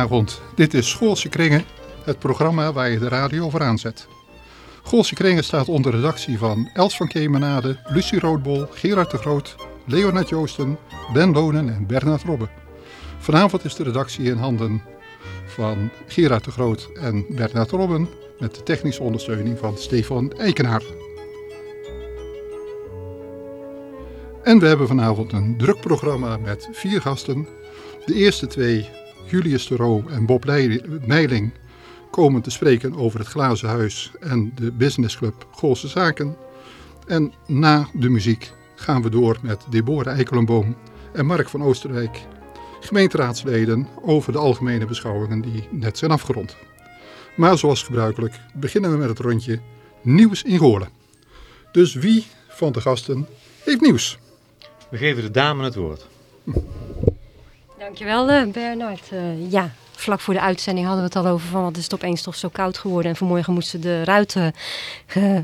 Goedenavond, dit is Schoolse Kringen, het programma waar je de radio voor aanzet. Schoolse Kringen staat onder redactie van Els van Kemenade, Lucie Roodbol, Gerard de Groot, Leonard Joosten, Ben Lonen en Bernard Robbe. Vanavond is de redactie in handen van Gerard de Groot en Bernard Robben met de technische ondersteuning van Stefan Eikenaar. En we hebben vanavond een druk programma met vier gasten. De eerste twee, Julius de Roo en Bob Meiling, komen te spreken over het Glazen Huis en de businessclub Goolse Zaken. En na de muziek gaan we door met Deborah Eikelenboom en Mark van Oosterwijk, gemeenteraadsleden, over de algemene beschouwingen die net zijn afgerond. Maar zoals gebruikelijk beginnen we met het rondje Nieuws in Goorlen. Dus wie van de gasten heeft nieuws? We geven de dame het woord. Dankjewel uh, Bernard. Uh, ja, vlak voor de uitzending hadden we het al over van wat is het opeens toch zo koud geworden. En vanmorgen moesten de ruiten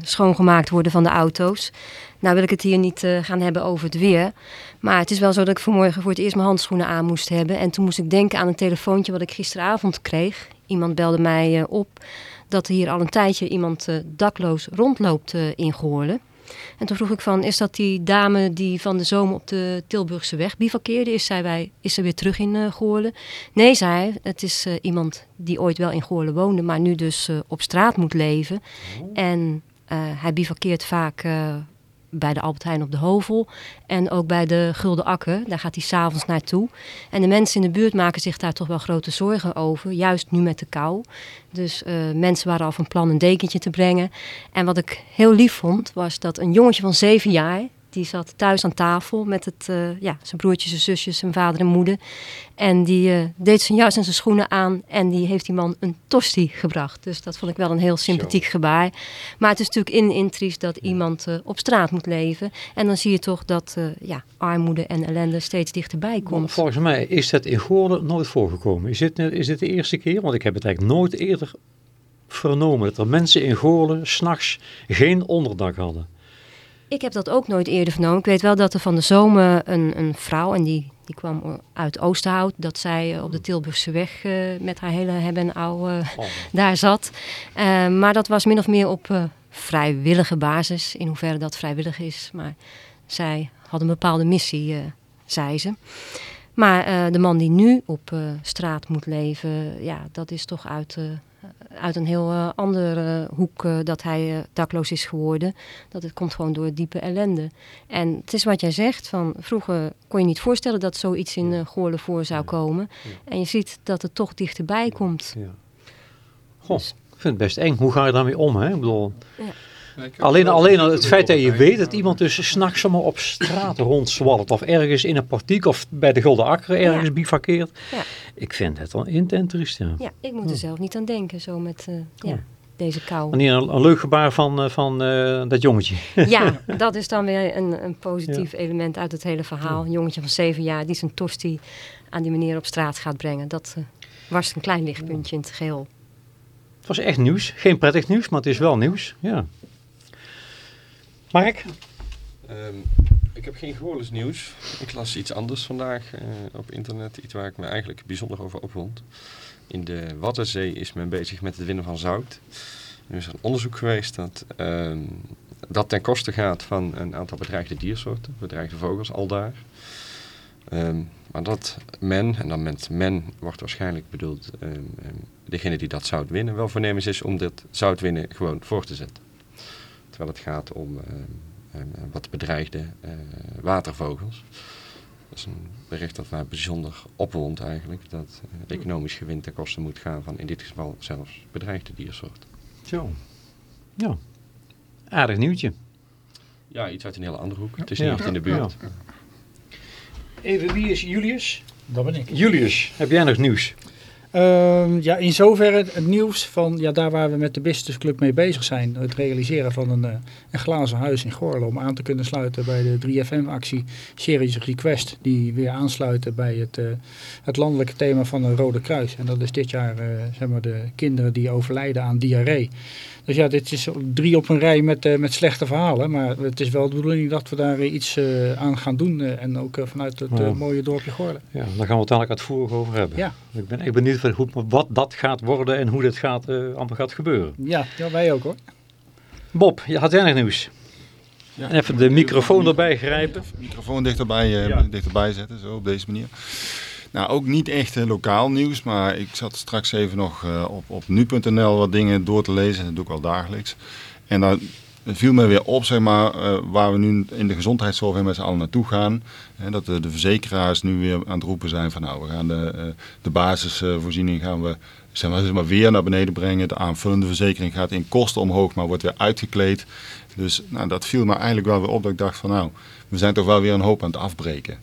schoongemaakt worden van de auto's. Nou wil ik het hier niet uh, gaan hebben over het weer. Maar het is wel zo dat ik vanmorgen voor het eerst mijn handschoenen aan moest hebben. En toen moest ik denken aan een telefoontje wat ik gisteravond kreeg. Iemand belde mij op dat er hier al een tijdje iemand dakloos rondloopt in Goorlen. En toen vroeg ik van, is dat die dame die van de zomer op de Tilburgse weg bivakkeerde? Is, zij bij, is ze weer terug in uh, Goorlen? Nee, zei hij, het is uh, iemand die ooit wel in Goorlen woonde, maar nu dus uh, op straat moet leven. Oh. En hij bivakkeert vaak bij de Albert Heijn op de Hovel. En ook bij de Gulden Akker. Daar gaat hij s'avonds naartoe. En de mensen in de buurt maken zich daar toch wel grote zorgen over. Juist nu met de kou. Dus uh, mensen waren al van plan een dekentje te brengen. En wat ik heel lief vond, was dat een jongetje van zeven jaar die zat thuis aan tafel met het, uh, ja, zijn broertjes en zusjes, zijn vader en moeder. En die uh, deed zijn jas en zijn schoenen aan en die heeft die man een tosti gebracht. Dus dat vond ik wel een heel sympathiek Zo. gebaar. Maar het is natuurlijk in intriest dat iemand uh, op straat moet leven. En dan zie je toch dat ja, armoede en ellende steeds dichterbij komt. Maar volgens mij is dat in Goorlen nooit voorgekomen. Is dit, is dit de eerste keer? Want ik heb het eigenlijk nooit eerder vernomen dat er mensen in Goorlen s'nachts geen onderdak hadden. Ik heb dat ook nooit eerder vernomen. Ik weet wel dat er van de zomer een, een vrouw, en die, die kwam uit Oosterhout, dat zij op de Tilburgse weg uh, met haar hele hebben en oude uh, oh. daar zat. Uh, maar dat was min of meer op vrijwillige basis, in hoeverre dat vrijwillig is. Maar zij had een bepaalde missie, zei ze. Maar de man die nu op straat moet leven, ja, dat is toch uit uit een heel uh, andere hoek uh, dat hij uh, dakloos is geworden. Dat het komt gewoon door diepe ellende. En het is wat jij zegt, van vroeger kon je niet voorstellen dat zoiets in uh, Goorlen voor zou komen. En je ziet dat het toch dichterbij komt. Ja. Goh, ik vind het best eng. Hoe ga je daarmee om? Hè? Ik bedoel... Ja. Alleen, alleen het feit dat je weet dat iemand dus s'nachts zomaar op straat rondzwalkt. Of ergens in een partiek of bij de Gulden Akker ergens ja. bivakkeert. Ja. Ik vind het wel intens triest. Ja. ja, ik moet er zelf niet aan denken zo met uh, ja, deze kou. En hier een, een leuk gebaar van, uh, van uh, dat jongetje. Ja, dat is dan weer een, een positief element uit het hele verhaal. Een jongetje van zeven jaar die zijn tosti aan die meneer op straat gaat brengen. Dat was een klein lichtpuntje in het geheel. Het was echt nieuws. Geen prettig nieuws, maar het is wel nieuws. Ja. Mark? Um, ik heb geen Goorles nieuws. Ik las iets anders vandaag uh, op internet. Iets waar ik me eigenlijk bijzonder over opwond. In de Waddenzee is men bezig met het winnen van zout. Er is een onderzoek geweest dat, uh, dat ten koste gaat van een aantal bedreigde diersoorten. Bedreigde vogels al daar. Um, maar dat men, en dan met men wordt waarschijnlijk bedoeld degene die dat zout winnen, wel voornemens is om dit zout winnen gewoon voor te zetten. Terwijl het gaat om uh, wat bedreigde uh, watervogels. Dat is een bericht dat mij bijzonder opwond eigenlijk. Dat uh, economisch gewin ten koste moet gaan van in dit geval zelfs bedreigde diersoorten. Zo. Ja. Aardig nieuwtje. Ja, iets uit een hele andere hoek. Het is niet echt in de buurt. Ja. Even, wie is Julius? Dat ben ik. Julius, heb jij nog nieuws? Uh, ja, in zoverre het nieuws van ja, daar waar we met de Business Club mee bezig zijn. Het realiseren van een, uh, een glazen huis in Gorlo. Om aan te kunnen sluiten bij de 3FM-actie Serious Request. Die weer aansluiten bij het, uh, het landelijke thema van het Rode Kruis. En dat is dit jaar zeg maar de kinderen die overlijden aan diarree. Dus ja, dit is drie op een rij met, met slechte verhalen. Maar het is wel de bedoeling dat we daar iets aan gaan doen. En ook vanuit het mooie dorpje Goorlen. Ja, daar gaan we het uiteindelijk uitvoerig over hebben. Ja. Ik ben, ik ben benieuwd goed wat dat gaat worden en hoe dit gaat, uh, allemaal gaat gebeuren. Ja, ja, wij ook hoor. Bob, je had jij nog nieuws? Ja, even de microfoon erbij grijpen. microfoon dichterbij, uh, dichterbij zetten, zo op deze manier. Nou, ook niet echt lokaal nieuws, maar ik zat straks even nog uh, op, op nu.nl wat dingen door te lezen. Dat doe ik al dagelijks. En dan viel me weer op, zeg maar, uh, waar we nu in de gezondheidszorg met z'n allen naartoe gaan. Hè, dat de, de, verzekeraars nu weer aan het roepen zijn van nou, we gaan de, uh, de basisvoorziening gaan we zeg maar, zeg maar, weer naar beneden brengen. De aanvullende verzekering gaat in kosten omhoog, maar wordt weer uitgekleed. Dus nou, dat viel me eigenlijk wel weer op dat ik dacht van nou, we zijn toch wel weer een hoop aan het afbreken.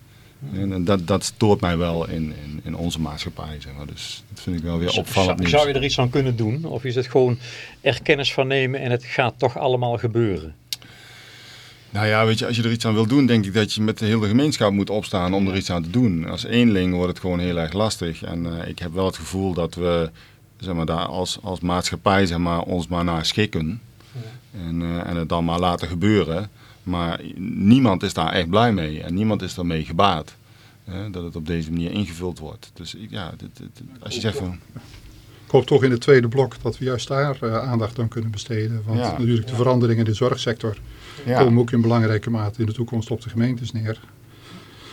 En dat, dat stoort mij wel in, in, in onze maatschappij. Zeg maar. Dus dat vind ik wel weer opvallend. Zou, zou je er iets aan kunnen doen? Of is het gewoon er kennis van nemen en het gaat toch allemaal gebeuren? Nou ja, weet je, als je er iets aan wil doen, denk ik dat je met de hele gemeenschap moet opstaan om er iets aan te doen. Als eenling wordt het gewoon heel erg lastig. En uh, ik heb wel het gevoel dat we zeg maar, daar als, als maatschappij zeg maar, ons maar naar schikken. Ja. En, uh, en het dan maar laten gebeuren. Maar niemand is daar echt blij mee en niemand is ermee gebaat. Hè, dat het op deze manier ingevuld wordt. Dus ja, dit, dit, als je zegt van... Ik hoop toch in het tweede blok dat we juist daar uh, aandacht aan kunnen besteden. Want ja. natuurlijk de veranderingen in de zorgsector ja. komen ook in belangrijke mate in de toekomst op de gemeentes neer.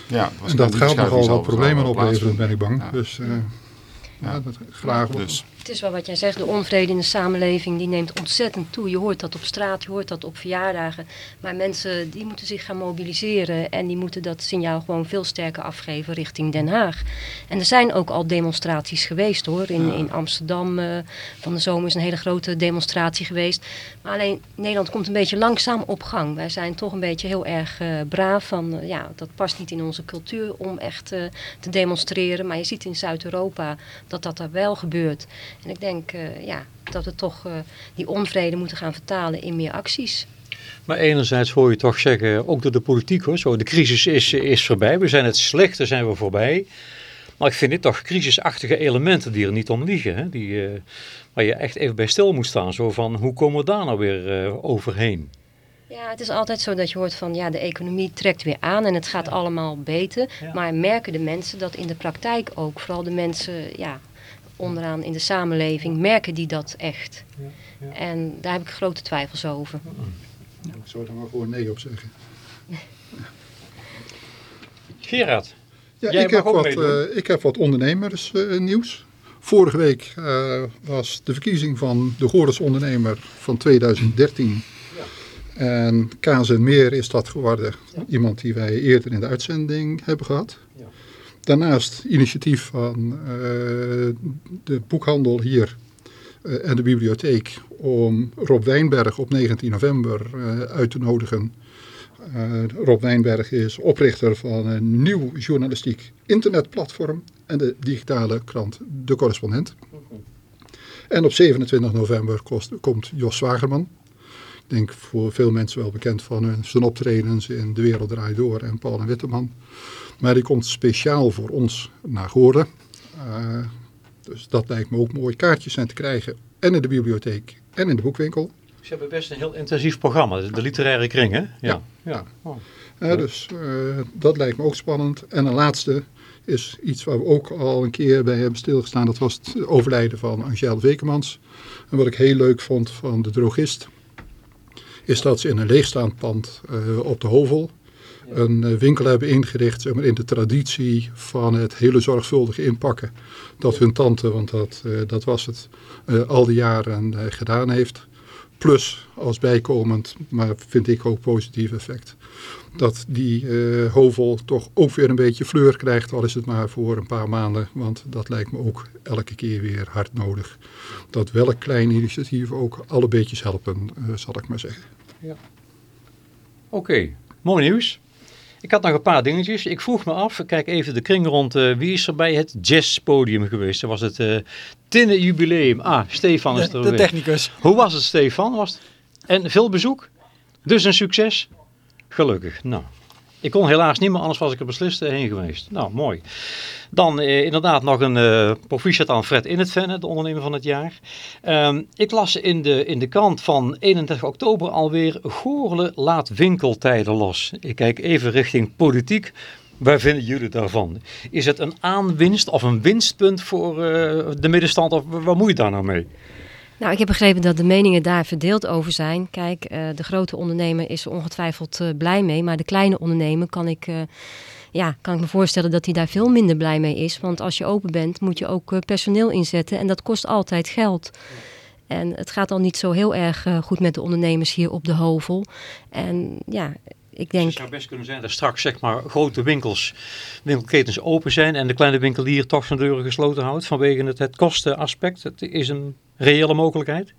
Ja, en dat gaat nogal wat problemen opleveren, ben ik bang. Dus uh, ja, dat graag. Dus. Het is wel wat jij zegt, de onvrede in de samenleving die neemt ontzettend toe. Je hoort dat op straat, je hoort dat op verjaardagen. Maar mensen die moeten zich gaan mobiliseren en die moeten dat signaal gewoon veel sterker afgeven richting Den Haag. En er zijn ook al demonstraties geweest hoor. In, in Amsterdam uh, van de zomer is een hele grote demonstratie geweest. Maar alleen Nederland komt een beetje langzaam op gang. Wij zijn toch een beetje heel erg uh, braaf van uh, ja, dat past niet in onze cultuur om echt te demonstreren. Maar je ziet in Zuid-Europa dat dat er wel gebeurt. En ik denk uh, ja, dat we toch uh, die onvrede moeten gaan vertalen in meer acties. Maar enerzijds hoor je toch zeggen, ook door de politiek hoor, zo, de crisis is, is voorbij. We zijn het slechte, zijn we voorbij. Maar ik vind dit toch crisisachtige elementen die er niet om liegen. Hè? Die, uh, waar je echt even bij stil moet staan. Zo van, hoe komen we daar nou weer uh, overheen? Ja, het is altijd zo dat je hoort van ja, de economie trekt weer aan en het gaat ja. allemaal beter. Ja. Maar merken de mensen dat in de praktijk ook, vooral de mensen ja, onderaan in de samenleving, merken die dat echt? Ja, ja. En daar heb ik grote twijfels over. Ja, ik zou er maar gewoon nee op zeggen. Gerard, ja, ik, heb wat, uh, ik heb wat ondernemersnieuws. Uh, Vorige week uh, was de verkiezing van de Goorles ondernemer van 2013. Ja. En KZN Meer is dat geworden. Ja. Iemand die wij eerder in de uitzending hebben gehad. Daarnaast initiatief van uh, de boekhandel hier uh, en de bibliotheek om Rob Wijnberg op 19 november uh, uit te nodigen. Rob Wijnberg is oprichter van een nieuw journalistiek internetplatform en de digitale krant De Correspondent. En op 27 november komt Jos Zwagerman. Ik denk voor veel mensen wel bekend van hun, zijn optredens in De Wereld Draait Door en Paul en Witteman. Maar die komt speciaal voor ons naar Goorden. Uh, dus dat lijkt me ook mooi. Kaartjes zijn te krijgen en in de bibliotheek en in de boekwinkel. Ze hebben best een heel intensief programma, de literaire kring hè? Ja. ja. ja. Oh. Uh, dus uh, dat lijkt me ook spannend. En een laatste is iets waar we ook al een keer bij hebben stilgestaan. Dat was het overlijden van Angèle Wekemans. En wat ik heel leuk vond van de drogist... is dat ze in een leegstaand pand op de Hovel een winkel hebben ingericht zeg maar, in de traditie van het hele zorgvuldige inpakken. Dat hun tante, want dat, uh, dat was het, uh, al die jaren uh, gedaan heeft. Plus als bijkomend, maar vind ik ook positief effect. Dat die hovel toch ook weer een beetje fleur krijgt, al is het maar voor een paar maanden. Want dat lijkt me ook elke keer weer hard nodig. Dat welk klein initiatief ook alle beetjes helpen, zal ik maar zeggen. Ja. Oké, mooi nieuws. Ik had nog een paar dingetjes. Ik vroeg me af, kijk even de kring rond, uh, wie is er bij het jazzpodium geweest? Dat was het uh, Tinnen Jubileum. Ah, Stefan is er De, de technicus. Hoe was het Stefan? Was het... En veel bezoek? Dus een succes? Gelukkig. Nou, ik kon helaas niet meer, anders was ik er beslist heen geweest. Nou, mooi. Dan eh, inderdaad nog een uh, proficiat aan Fred Innetvenne, de ondernemer van het jaar. Um, ik las in de, in de krant van 31 oktober alweer Goorle laat winkeltijden los. Ik kijk even richting politiek. Waar vinden jullie daarvan? Is het een aanwinst of een winstpunt voor uh, de middenstand of waar moet je daar nou mee? Nou, ik heb begrepen dat de meningen daar verdeeld over zijn. Kijk, uh, de grote ondernemer is er ongetwijfeld uh, blij mee, maar de kleine ondernemer kan ik, ja, kan ik me voorstellen dat hij daar veel minder blij mee is. Want als je open bent, moet je ook personeel inzetten en dat kost altijd geld. En het gaat al niet zo heel erg goed met de ondernemers hier op de Hovel. En ja, ik denk... het zou best kunnen zijn dat straks zeg maar grote winkels, winkelketens open zijn en de kleine winkelier toch zijn deuren gesloten houdt vanwege het, het kostenaspect. Het is een reële mogelijkheid?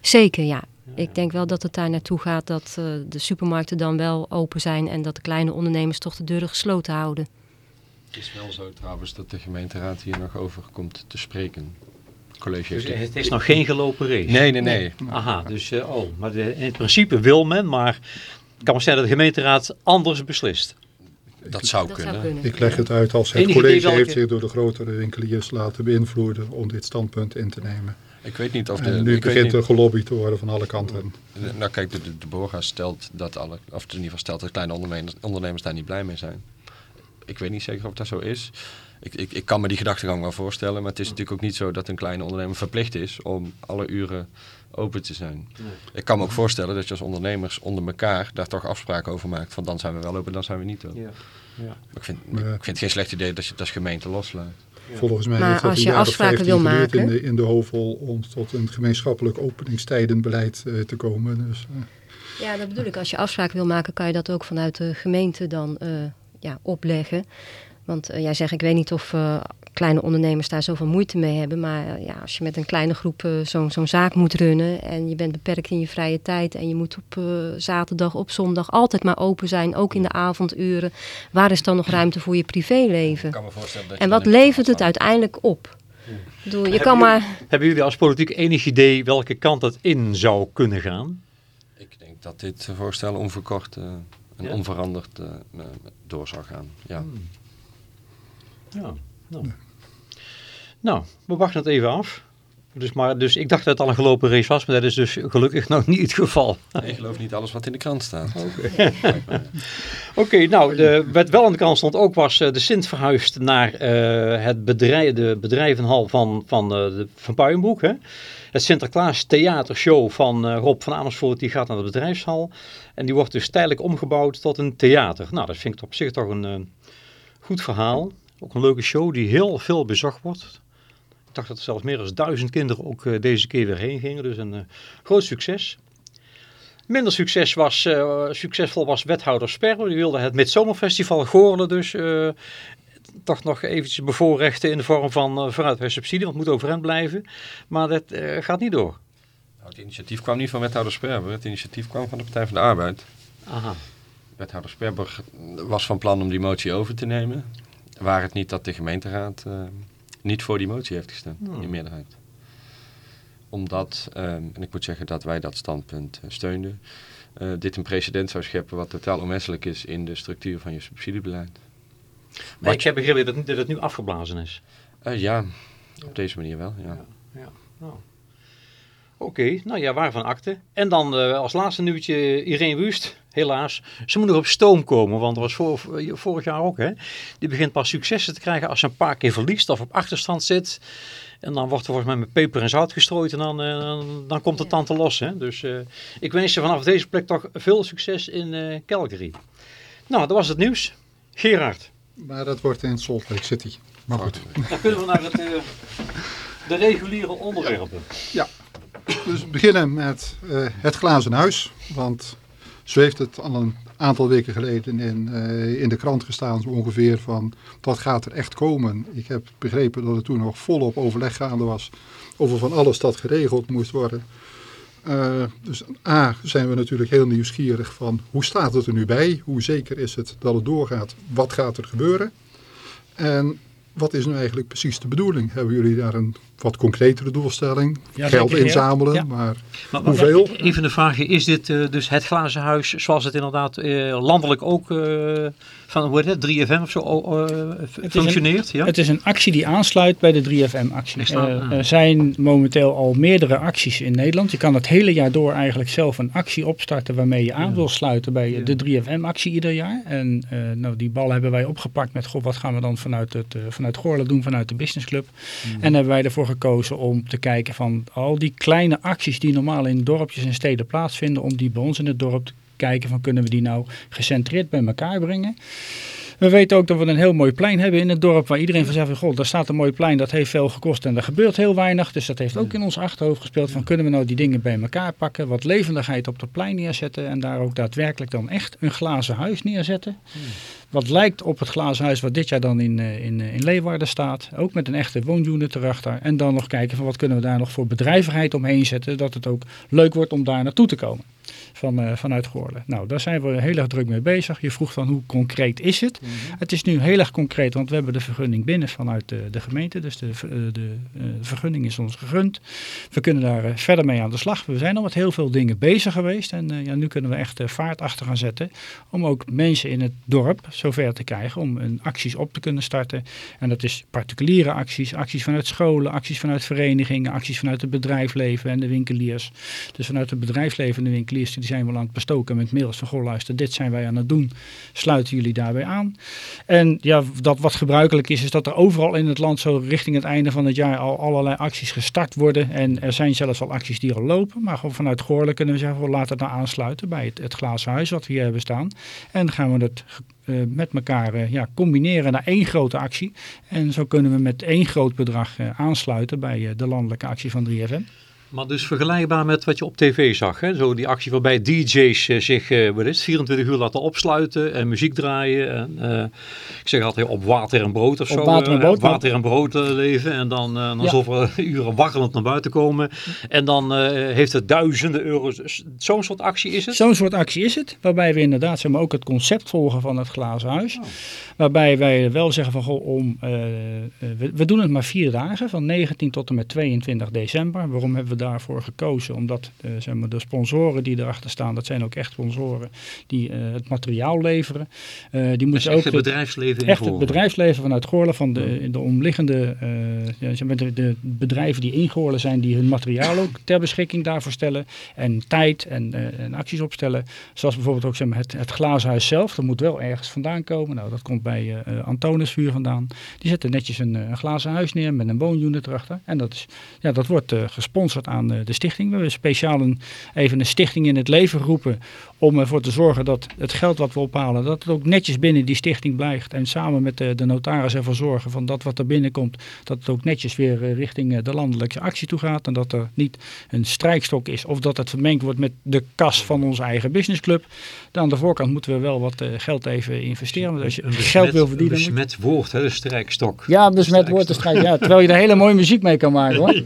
Zeker, ja. Ik denk wel dat het daar naartoe gaat dat uh, de supermarkten dan wel open zijn en dat de kleine ondernemers toch de deuren gesloten houden. Het is wel zo trouwens dat de gemeenteraad hier nog over komt te spreken. College dus het is nog geen gelopen race? Nee, nee, nee. Aha, dus uh, oh, maar de, in principe wil men, maar kan maar zeggen dat de gemeenteraad anders beslist. Dat zou, dat kunnen. zou kunnen. Ik leg het uit als het college heeft zich door de grotere winkeliers laten beïnvloeden om dit standpunt in te nemen. Ik weet niet of de... En nu begint er gelobbyd te worden van alle kanten. Nou kijk, de, de, de BORGA stelt dat alle, of in ieder geval stelt dat kleine ondernemers, ondernemers daar niet blij mee zijn. Ik weet niet zeker of dat zo is. Ik, ik, ik kan me die gedachtegang wel voorstellen, maar het is natuurlijk ook niet zo dat een kleine ondernemer verplicht is om alle uren open te zijn. Ik kan me ook voorstellen dat je als ondernemers onder elkaar daar toch afspraken over maakt. Van dan zijn we wel open, dan zijn we niet open. Ja. Ja. Ik, vind, ik vind het geen slecht idee dat je het als gemeente loslaat. Volgens mij maar is dat als je afspraken wil maken in de, in de hovel om tot een gemeenschappelijk openingstijdenbeleid uh, te komen. Dus, uh. Ja, dat bedoel ik. Als je afspraken wil maken, kan je dat ook vanuit de gemeente dan uh, ja, opleggen. Want jij zegt, ik weet niet of kleine ondernemers daar zoveel moeite mee hebben. Maar ja, als je met een kleine groep zo'n zo'n zaak moet runnen en je bent beperkt in je vrije tijd en je moet op zaterdag, op zondag altijd maar open zijn, ook in de avonduren. Waar is dan nog ruimte voor je privéleven? kan me voorstellen dat en wat levert het uiteindelijk op? Bedoel, je kan maar... hebben jullie als politiek enig idee welke kant het in zou kunnen gaan? Ik denk dat dit voorstel onverkort en ja? onveranderd uh, door zou gaan. Ja. Hmm. Ja, nou. Nou, we wachten het even af. Dus, maar, dus ik dacht dat het al een gelopen race was, maar dat is dus gelukkig nog niet het geval. Nee, ik geloof niet alles wat in de krant staat. Oké, nou, de, wat wel in de krant stond ook was uh, de Sint verhuisd naar uh, het bedrijf, de bedrijvenhal van, van, uh, de, van Puienbroek. Hè? Het Sinterklaas theatershow van Rob van Amersfoort, die gaat naar de bedrijfshal. En die wordt dus tijdelijk omgebouwd tot een theater. Nou, dat vind ik op zich toch een goed verhaal. Ook een leuke show die heel veel bezocht wordt dacht dat er zelfs meer dan duizend kinderen ook uh, deze keer weer heen gingen. Dus een uh, groot succes. Minder succes was, uh, succesvol was wethouder Sperber. Die wilde het Midzomerfestival Goorlen dus toch nog eventjes bevoorrechten in de vorm van uh, subsidie. Want het moet overeind blijven. Maar dat gaat niet door. Nou, het initiatief kwam niet van wethouder Sperber. Het initiatief kwam van de Partij van de Arbeid. Aha. Wethouder Sperber was van plan om die motie over te nemen. Waar het niet dat de gemeenteraad niet voor die motie heeft gestemd hmm. in meerderheid. Omdat, ehm, en ik moet zeggen dat wij dat standpunt uh, steunden, uh, dit een precedent zou scheppen wat totaal onmenselijk is in de structuur van je subsidiebeleid. Maar ik heb begrepen dat, dat het nu afgeblazen is. Uh, ja, op deze manier wel, ja. ja, ja. Oh. Oké, nou ja, waarvan akte. En dan als laatste nieuwtje Irene Wust helaas. Ze moet nog op stoom komen, want dat was vorig jaar ook. Hè? Die begint pas successen te krijgen als ze een paar keer verliest of op achterstand zit. En dan wordt er volgens mij met peper en zout gestrooid en dan, uh, dan komt de tante los. Hè? Dus uh, ik wens je vanaf deze plek toch veel succes in uh, Calgary. Nou, dat was het nieuws. Gerard. Maar dat wordt in Salt Lake City. Maar goed. Dan kunnen we naar het, de reguliere onderwerpen. Ja, dus we beginnen met het glazen huis. Want zo heeft het al een aantal weken geleden in, uh, in de krant gestaan, zo ongeveer, van wat gaat er echt komen. Ik heb begrepen dat het toen nog volop overleg gaande was over van alles dat geregeld moest worden. Uh, dus A, zijn we natuurlijk heel nieuwsgierig van hoe staat het er nu bij? Hoe zeker is het dat het doorgaat? Wat gaat er gebeuren? En wat is nu eigenlijk precies de bedoeling? Hebben jullie daar een wat concretere doelstelling? Ja, Geld inzamelen, Ja. maar Maar, hoeveel? Even een vraagje, is dit eh, dus het glazen huis zoals het inderdaad eh, landelijk ook eh, van hoe heet het, 3FM of zo een- functioneert? Ja? Het is een actie die aansluit bij de 3FM-actie. Is dat- ah. er zijn momenteel al meerdere acties in Nederland. Je kan het hele jaar door eigenlijk zelf een actie opstarten waarmee je aan wil sluiten bij Ja. de 3FM-actie ieder jaar. En eh, nou, die bal hebben wij opgepakt met, goh, wat gaan we dan vanuit, het, vanuit doen, vanuit de businessclub. En hebben wij ervoor gekozen om te kijken van al die kleine acties die normaal in dorpjes en steden plaatsvinden, om die bij ons in het dorp te kijken van kunnen we die nou gecentreerd bij elkaar brengen. We weten ook dat we een heel mooi plein hebben in het dorp waar iedereen van zegt van goh, daar staat een mooi plein, dat heeft veel gekost en er gebeurt heel weinig. Dus dat heeft ook in ons achterhoofd gespeeld van kunnen we nou die dingen bij elkaar pakken, wat levendigheid op het plein neerzetten en daar ook daadwerkelijk dan echt een glazen huis neerzetten. Wat lijkt op het glazen huis wat dit jaar dan in, eh, in, eh, in Leeuwarden staat. Ook met een echte woonunit erachter. En dan nog kijken van wat kunnen we daar nog voor bedrijvigheid omheen zetten. Dat het ook leuk wordt om daar naartoe te komen. Van, eh, vanuit Goorlen. Nou, daar zijn we heel erg druk mee bezig. Je vroeg van hoe concreet is het? Het is nu heel erg concreet, want we hebben de vergunning binnen vanuit de, de gemeente. Dus de, eh, de eh, vergunning is ons gegund. We kunnen daar verder mee aan de slag. We zijn al met heel veel dingen bezig geweest. En ja, nu kunnen we echt vaart achter gaan zetten. Om ook mensen in het dorp zover te krijgen om een acties op te kunnen starten. En dat is particuliere acties, acties vanuit scholen, acties vanuit verenigingen, acties vanuit het bedrijfsleven en de winkeliers. Dus vanuit het bedrijfsleven en de winkeliers, die zijn we aan het bestoken met mails van, goh luister, dit zijn wij aan het doen, sluiten jullie daarbij aan. En ja, dat wat gebruikelijk is, is dat er overal in het land zo richting het einde van het jaar al allerlei acties gestart worden. En er zijn zelfs al acties die al lopen, maar gewoon vanuit Goorlen kunnen we zeggen, well, laat het nou aansluiten bij het, het glazen huis wat we hier hebben staan. En gaan we het eh, met elkaar eh, ja, combineren naar één grote actie. En zo kunnen we met één groot bedrag eh, aansluiten bij de landelijke actie van 3FM. Maar dus vergelijkbaar met wat je op tv zag. Hè? Zo die actie waarbij DJ's eh, zich wat is, het, 24 uur laten opsluiten en muziek draaien. En, eh, ik zeg altijd op water en brood of Op zo. water en brood, water en brood leven. En dan, dan Ja. zoveel uren wakkelend naar buiten komen. En dan heeft het duizenden euro's. Zo'n soort actie is het? Zo'n soort actie is het, waarbij we inderdaad zeg maar, ook het concept volgen van het glazen huis. Waarbij wij wel zeggen van goh, om, eh, eh, we, we doen het maar vier dagen, van 19 tot en met 22 december. Waarom hebben we daarvoor gekozen? Omdat eh, zeg maar, de sponsoren die erachter staan, dat zijn ook echt sponsoren die het materiaal leveren. Die moeten ook het bedrijfsleven in Echt het bedrijfsleven vanuit Goorlen, van de, de omliggende zeg maar de, de bedrijven die in Goorlen zijn, die hun materiaal ook ter beschikking daarvoor stellen. En tijd en, en acties opstellen. Zoals bijvoorbeeld ook zeg maar, het, het glazenhuis zelf, dat moet wel ergens vandaan komen. Nou, dat komt bij eh eh, Antonisvuur vandaan. Die zetten netjes een, eh, een glazen huis neer met een woonunit erachter. En dat, is, ja, dat wordt gesponsord aan de stichting. We hebben speciaal een, even een stichting in het leven geroepen om ervoor te zorgen dat het geld wat we ophalen, dat het ook netjes binnen die stichting blijft. En samen met de, de notaris ervoor zorgen van dat wat er binnenkomt, dat het ook netjes weer eh, richting eh, de landelijke actie toe gaat. En dat er niet een strijkstok is of dat het vermengd wordt met de kas van onze eigen businessclub. Dan aan de voorkant moeten we wel wat eh, geld even investeren. Want als je Een geld besmet- wil verdienen... Een besmet woord, hè, de strijkstok. Ja, dus met woord te strijken. Ja, terwijl je er hele mooie muziek mee kan maken hoor.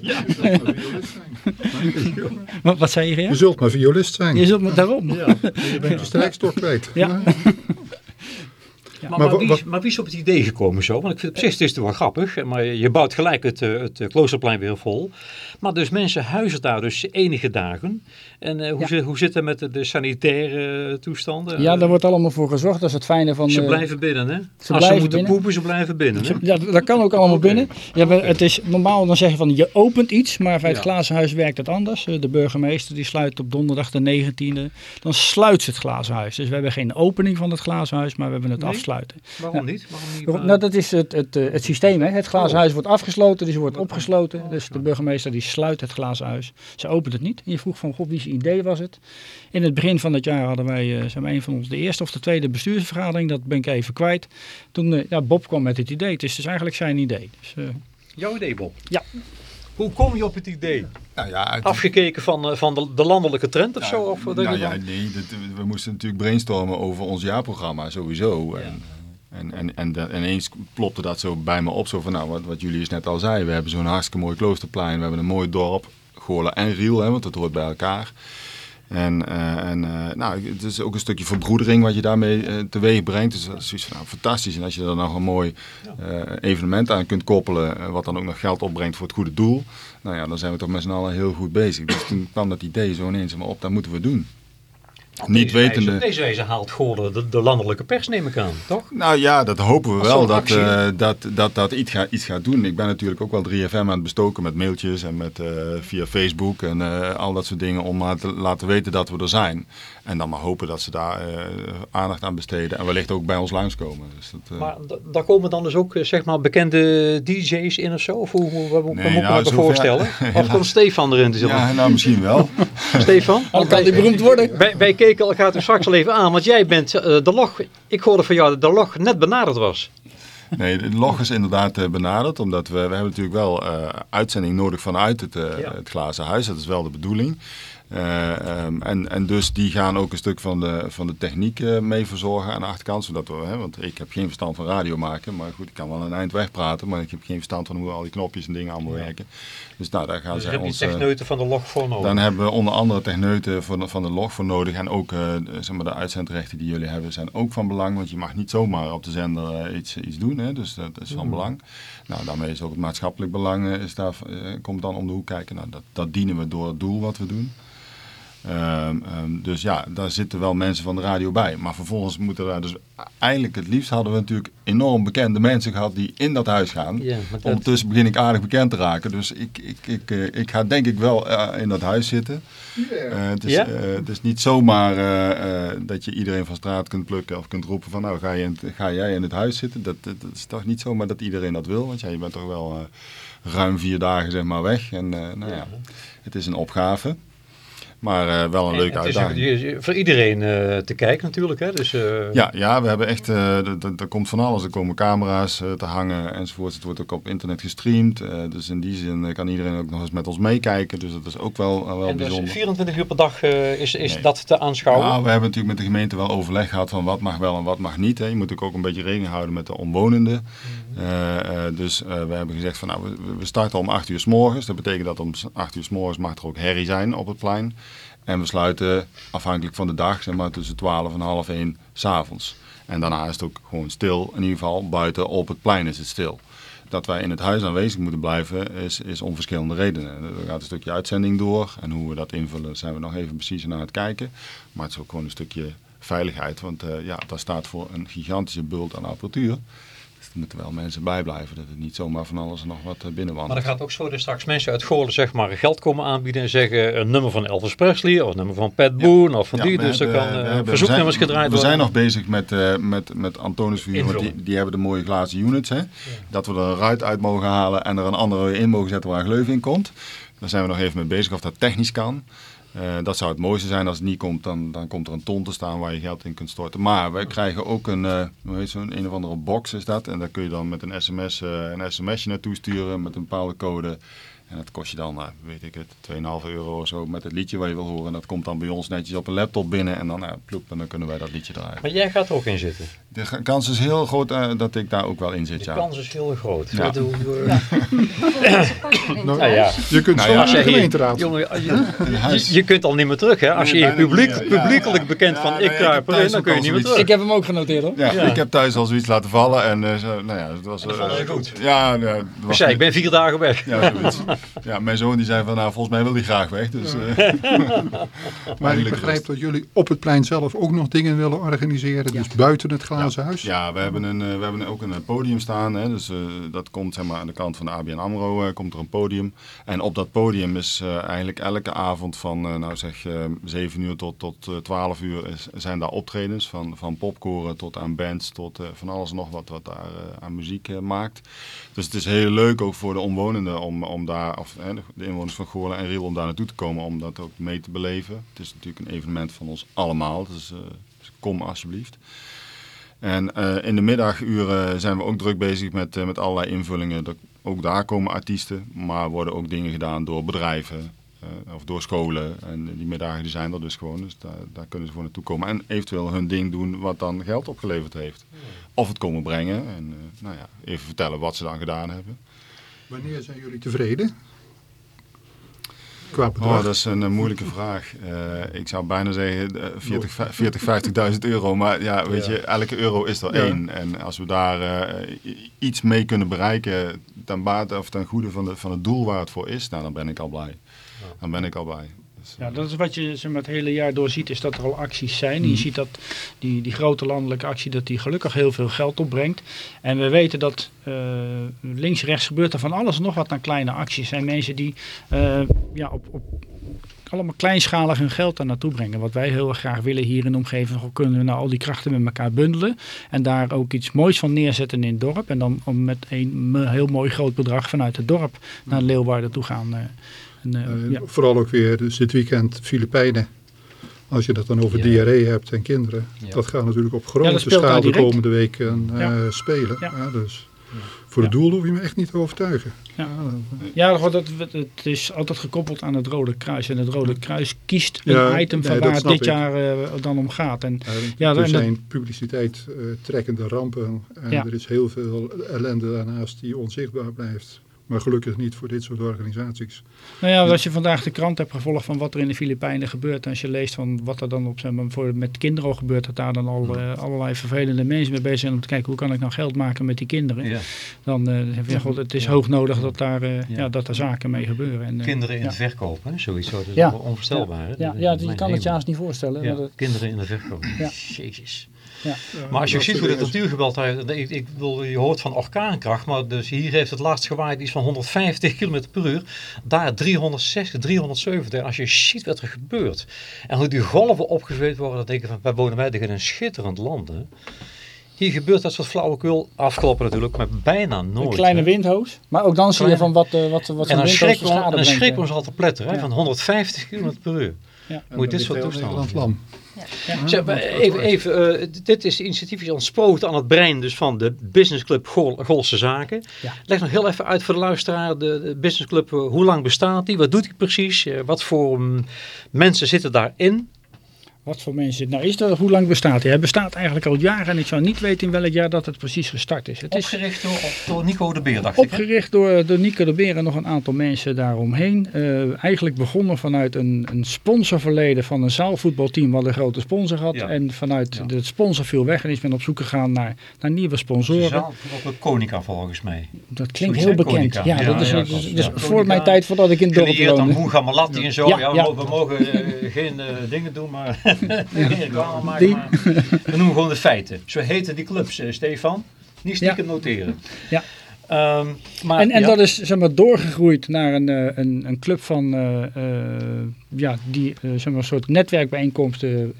Wat, wat zei je, Je zult maar violist zijn. Je zult me daarom. Je bent je strijkstok kwijt. Ja. Maar, Maar wie, is- maar wie is op het idee gekomen zo? Want ik vind op zich het is het wel grappig. Maar je bouwt gelijk het, eh, het eh, kloosterplein weer vol. Maar dus mensen huizen daar dus enige dagen. En eh, hoe, Ja. zit, hoe zit het met de, de sanitaire toestanden? Ja, daar wordt allemaal voor gezorgd. Dat is het fijne van... Ze eh, blijven binnen, hè? Als ze blijven moeten binnen. poepen, ze blijven binnen. Hè? Ze- Ja, dat kan ook allemaal binnen. Ja, het is normaal dan zeg je van je opent iets, maar bij het Ja. glazen huis werkt het anders. Eh, De burgemeester die sluit op donderdag de 19e. Dan sluit ze het glazen huis. Dus we hebben geen opening van het glazen huis, maar we hebben het Nee? afsluiten. Waarom niet? Waarom niet? Waarom- Nou, dat is het, het, eh, het systeem. Hè. Het glazen huis wordt afgesloten, dus wordt opgesloten. Dus de burgemeester die sluit het glazen huis. Ze opent het niet. En je vroeg van, god, wie zijn idee was het? In het begin van het jaar hadden wij, eh, maar, een van ons de eerste of de tweede bestuursvergadering. Dat ben ik even kwijt. Toen, eh, ja, Bob kwam met het idee. Het is dus eigenlijk zijn idee. Dus, eh, Jouw idee, Bob? Ja. Hoe kom je op het idee? Nou ja, Afgekeken van, eh, van de, de landelijke trend of Ja, zo? Of nou ja, dan? nee, dat, we moesten natuurlijk brainstormen over ons jaarprogramma sowieso. En, en, en, en de- ineens plopte dat zo bij me op, zo van nou, wat, wat jullie net al zeiden. We hebben zo'n hartstikke mooi kloosterplein, we hebben een mooi dorp, Goorlen en Riel, hè, want dat hoort bij elkaar. En, en nou, het is ook een stukje verbroedering wat je daarmee teweeg brengt. Dus dat is nou, fantastisch. En als je er nog een mooi evenement aan kunt koppelen, wat dan ook nog geld opbrengt voor het goede doel. Nou ja, dan zijn we toch met z'n allen heel goed bezig. Dus toen kwam dat idee zo ineens maar op, dat moeten we doen niet deze wetende... Deze wijze haalt Goorlen de, de, landelijke pers, neem ik aan, toch? Nou ja, dat hopen we wel, dat, uh, dat, dat dat iets, ga, iets gaat doen. Ik ben natuurlijk ook wel 3FM aan het bestoken met mailtjes en met, uh, via Facebook en uh, al dat soort dingen om maar te laten weten dat we er zijn. En dan maar hopen dat ze daar aandacht aan besteden en wellicht ook bij ons langskomen. Dus dat, maar daar komen dan dus ook zeg maar bekende DJ's in of zo? Of hoe, hoe, hoe, nee, moet nou, me dat voorstellen? Of komt Stefan erin te zitten? Ja, nou misschien wel. Stefan? Dan kan die beroemd worden. Bij, bij Kekel gaat u straks al even aan, want jij bent uh, de log, ik hoorde van jou dat de log net benaderd was. Nee, de log is inderdaad uh, benaderd, omdat we, we hebben natuurlijk wel uh, uitzending nodig vanuit het, ja. het glazen huis. Dat is wel de bedoeling. Uh, um, en, en dus die gaan ook een stuk van de, van de techniek uh, mee verzorgen aan de achterkant. Zodat we, hè, want ik heb geen verstand van radio maken, maar goed, ik kan wel een eind wegpraten. Maar ik heb geen verstand van hoe al die knopjes en dingen allemaal ja. werken. Dus nou, daar gaan dus zij heb je techneuten van de log voor nodig? Dan hebben we onder andere techneuten van, van de log voor nodig. En ook uh, zeg maar, de uitzendrechten die jullie hebben zijn ook van belang. Want je mag niet zomaar op de zender iets, iets doen. Hè, dus dat is van mm. belang. Nou, daarmee is ook het maatschappelijk belang is daar, komt dan om de hoek kijken. Nou, dat, dat dienen we door het doel wat we doen. Um, um, dus ja, daar zitten wel mensen van de radio bij. Maar vervolgens moeten we dus eigenlijk het liefst hadden we natuurlijk enorm bekende mensen gehad die in dat huis gaan. Ja, dat... Ondertussen begin ik aardig bekend te raken. Dus ik, ik, ik, uh, ik ga denk ik wel uh, in dat huis zitten. Uh, het, is, ja? het is niet zomaar dat je iedereen van straat kunt plukken of kunt roepen van nou ga, je in, ga jij in het huis zitten. Dat, dat, dat, is toch niet zomaar dat iedereen dat wil. Want ja, je bent toch wel ruim vier dagen zeg maar weg. En nou ja, het is een opgave. Maar uh, wel een leuke uitdaging. Is voor iedereen uh, te kijken natuurlijk. Hè? Dus, uh... ja, ja, we hebben echt, er komt van alles. Er komen camera's te hangen enzovoort. Het wordt ook op internet gestreamd. dus in die zin kan iedereen ook nog eens met ons meekijken. Dus dat is ook wel, wel en dus bijzonder. 24 uur per dag is, is nee. dat te aanschouwen? Nou, we hebben natuurlijk met de gemeente wel overleg gehad van wat mag wel en wat mag niet. Hè. Je moet ook een beetje rekening houden met de omwonenden. Mm. Dus we hebben gezegd van nou, we, we starten om 8 uur s morgens. Dat betekent dat om 8 uur s morgens mag er ook herrie zijn op het plein. En we sluiten afhankelijk van de dag, zeg maar tussen 12 en half 1 s'avonds. En daarna is het ook gewoon stil, in ieder geval buiten op het plein is het stil. Dat wij in het huis aanwezig moeten blijven is, is om verschillende redenen. Er gaat een stukje uitzending door en hoe we dat invullen zijn we nog even precies naar het kijken. Maar het is ook gewoon een stukje veiligheid, want uh, ja, daar staat voor een gigantische bult aan apparatuur er moeten wel mensen bijblijven. Dat het niet zomaar van alles en nog wat eh, binnenwandelt. Maar dan gaat ook zo dat straks mensen uit Goorlen zeg maar geld komen aanbieden en zeggen een nummer van Elvis Presley of een nummer van Pat Boone ja. of van ja, die. Dus er kan uh, verzoeknummers gedraaid worden. We zijn nog bezig met, uh, met, met Antonis Vuur, die, die hebben de mooie glazen units. Hè? Dat we er een ruit uit mogen halen en er een andere in mogen zetten waar gleuf in komt. Daar zijn we nog even mee bezig of dat technisch kan. Uh, dat zou het mooiste zijn als het niet komt, dan, dan komt er een ton te staan waar je geld in kunt storten. Maar wij krijgen ook een, uh, hoe heet zo'n een of andere box is dat. En daar kun je dan met een sms uh, een smsje naartoe sturen met een bepaalde code. En dat kost je dan, nou, weet ik het, 2,5 euro of zo met het liedje wat je wil horen. En dat komt dan bij ons netjes op een laptop binnen en dan, nou, ploep, en dan kunnen wij dat liedje draaien. Maar jij gaat er ook in zitten? De kans is heel groot uh, dat ik daar ook wel in zit, de ja. De kans is heel groot. Ja. Uh... ja. nou, ja. Je kunt nou, zo ja, de gemeenteraad. Jongen, je, je, je, kunt al niet meer terug, hè. Als je je publiek, publiekelijk bekend van ik kruip erin, dan kun je niet meer terug. Ik heb hem ook genoteerd, hoor. Ja, ik heb thuis al zoiets laten vallen en uh, nou ja, het was... goed. Ja, ja was ik ben vier dagen weg. Ja, ja, mijn zoon die zei van, nou, volgens mij wil hij graag weg, dus... maar ik begrijp dat jullie op het plein zelf ook nog dingen willen organiseren, dus buiten het glazen huis. Ja, we hebben, een, we hebben ook een podium staan. Hè, dus uh, dat komt zeg maar, aan de kant van de ABN AMRO uh, komt er een podium. En op dat podium is uh, eigenlijk elke avond van nou zeg, 7 uur tot, tot 12 uur is, zijn daar optredens. Van, van popkoren tot aan bands tot van alles en nog wat wat daar aan muziek maakt. Dus het is heel leuk ook voor de omwonenden om, om daar, of de inwoners van Goorlen en Riel om daar naartoe te komen. Om dat ook mee te beleven. Het is natuurlijk een evenement van ons allemaal. Dus, dus kom alsjeblieft. En uh, in de middaguren zijn we ook druk bezig met, uh, met allerlei invullingen. Dat, ook daar komen artiesten, maar worden ook dingen gedaan door bedrijven of door scholen. En die middagen die zijn er dus gewoon, dus daar, daar, kunnen ze voor naartoe komen. En eventueel hun ding doen wat dan geld opgeleverd heeft. Of het komen brengen en nou ja, even vertellen wat ze dan gedaan hebben. Wanneer zijn jullie tevreden? qua bedrag? Oh, dat is een, moeilijke vraag. ik zou bijna zeggen 40, 40 50.000 euro. Maar ja, weet je, elke euro is er één. En als we daar iets mee kunnen bereiken ten bate of ten goede van, de, van het doel waar het voor is, nou, dan ben ik al blij. Dan ben ik al blij. Ja, dat is wat je zeg maar, het hele jaar door ziet, is dat er al acties zijn. Je mhm. ziet dat die, die grote landelijke actie, dat die gelukkig heel veel geld opbrengt. En we weten dat uh, links, rechts gebeurt er van alles nog wat aan kleine acties. Er zijn mensen die uh, ja, op, op allemaal kleinschalig hun geld daar naartoe brengen. Wat wij heel erg graag willen hier in de omgeving, kunnen we nou al die krachten met elkaar bundelen. En daar ook iets moois van neerzetten in het dorp. En dan om met een heel mooi groot bedrag vanuit het dorp naar Leeuwarden toe gaan. Uh, en, uh, ja. Vooral ook weer dus dit weekend Filipijnen. Als je dat dan over diarree hebt en kinderen. Dat gaat natuurlijk op grote schaal de komende weken uh, spelen. dus voor het doel hoef je me echt niet te overtuigen. Ja, ja dat, het is altijd gekoppeld aan het Rode Kruis. En het Rode Kruis kiest een item van waar het dit jaar uh, dan om gaat. En, ja, er zijn publiciteit uh, trekkende rampen. En er is heel veel ellende daarnaast die onzichtbaar blijft. Maar gelukkig niet voor dit soort organisaties. Nou ja, als je vandaag de krant hebt gevolgd van wat er in de Filipijnen gebeurt. En als je leest van wat er dan op, zeg maar, voor, met kinderen al gebeurt. Dat daar dan al uh, allerlei vervelende mensen mee bezig zijn om te kijken hoe kan ik nou geld maken met die kinderen. Ja. Dan uh, je, God, het is hoog nodig dat daar, uh, ja. dat er zaken mee gebeuren. En, kinderen in de verkoop, hè? zoiets. Dat is ja. onvoorstelbaar. Ja, ja, ja je kan het juist niet voorstellen. Ja, kinderen in de verkoop. Jezus. Ja. Maar als je ziet hoe het natuurgeweld, ik, ik wil, je hoort van orkaankracht, maar dus hier heeft het laatst gewaaid iets van 150 km per uur. Daar 360, 370. En als je ziet wat er gebeurt en hoe die golven opgezweept worden, dan denk je van, wij wonen wij in een schitterend land. Hè? Hier gebeurt dat soort flauwekul, afgelopen natuurlijk, maar bijna nooit. Een kleine windhoos, maar ook dan zie je van wat, uh, wat, wat En dan schrik ons al te pletteren, hè, van 150 km per uur. Ja. Moet je dit soort toestanden. Ja. Zeg, even, even uh, dit is initiatief ontsproten aan het brein dus van de businessclub Gol Golse Zaken. Ja. Leg nog heel even uit voor de luisteraar, de, de businessclub, uh, hoe lang bestaat die? Wat doet die precies? Uh, wat voor um, mensen zitten daarin? Wat voor mensen nou is dat? Hoe lang bestaat hij? Hij bestaat eigenlijk al jaren en ik zou niet weten in welk jaar dat het precies gestart is. Het opgericht door, door Nico de Beer, dacht opgericht ik. Opgericht door, door Nico de Beer en nog een aantal mensen daaromheen. Uh, eigenlijk begonnen vanuit een, een sponsorverleden van een zaalvoetbalteam wat een grote sponsor had. En vanuit ja. de sponsor viel weg en is men op zoek gegaan naar, naar nieuwe sponsoren. Op Konica volgens mij. Dat klinkt heel bekend. Ja, dat is, dus, dus voor mijn tijd voordat ik in het dorp woonde. dan Hoega Malatti en zo. Ja, we mogen uh, geen uh, dingen doen, maar die... We noemen gewoon de feiten. Zo heten die clubs, eh, Stefan. Niet stiekem noteren. Ja. Um, maar, en en dat is zeg maar, doorgegroeid naar een, eh, een, een club van uh, ja, die zeg maar, een soort netwerkbijeenkomsten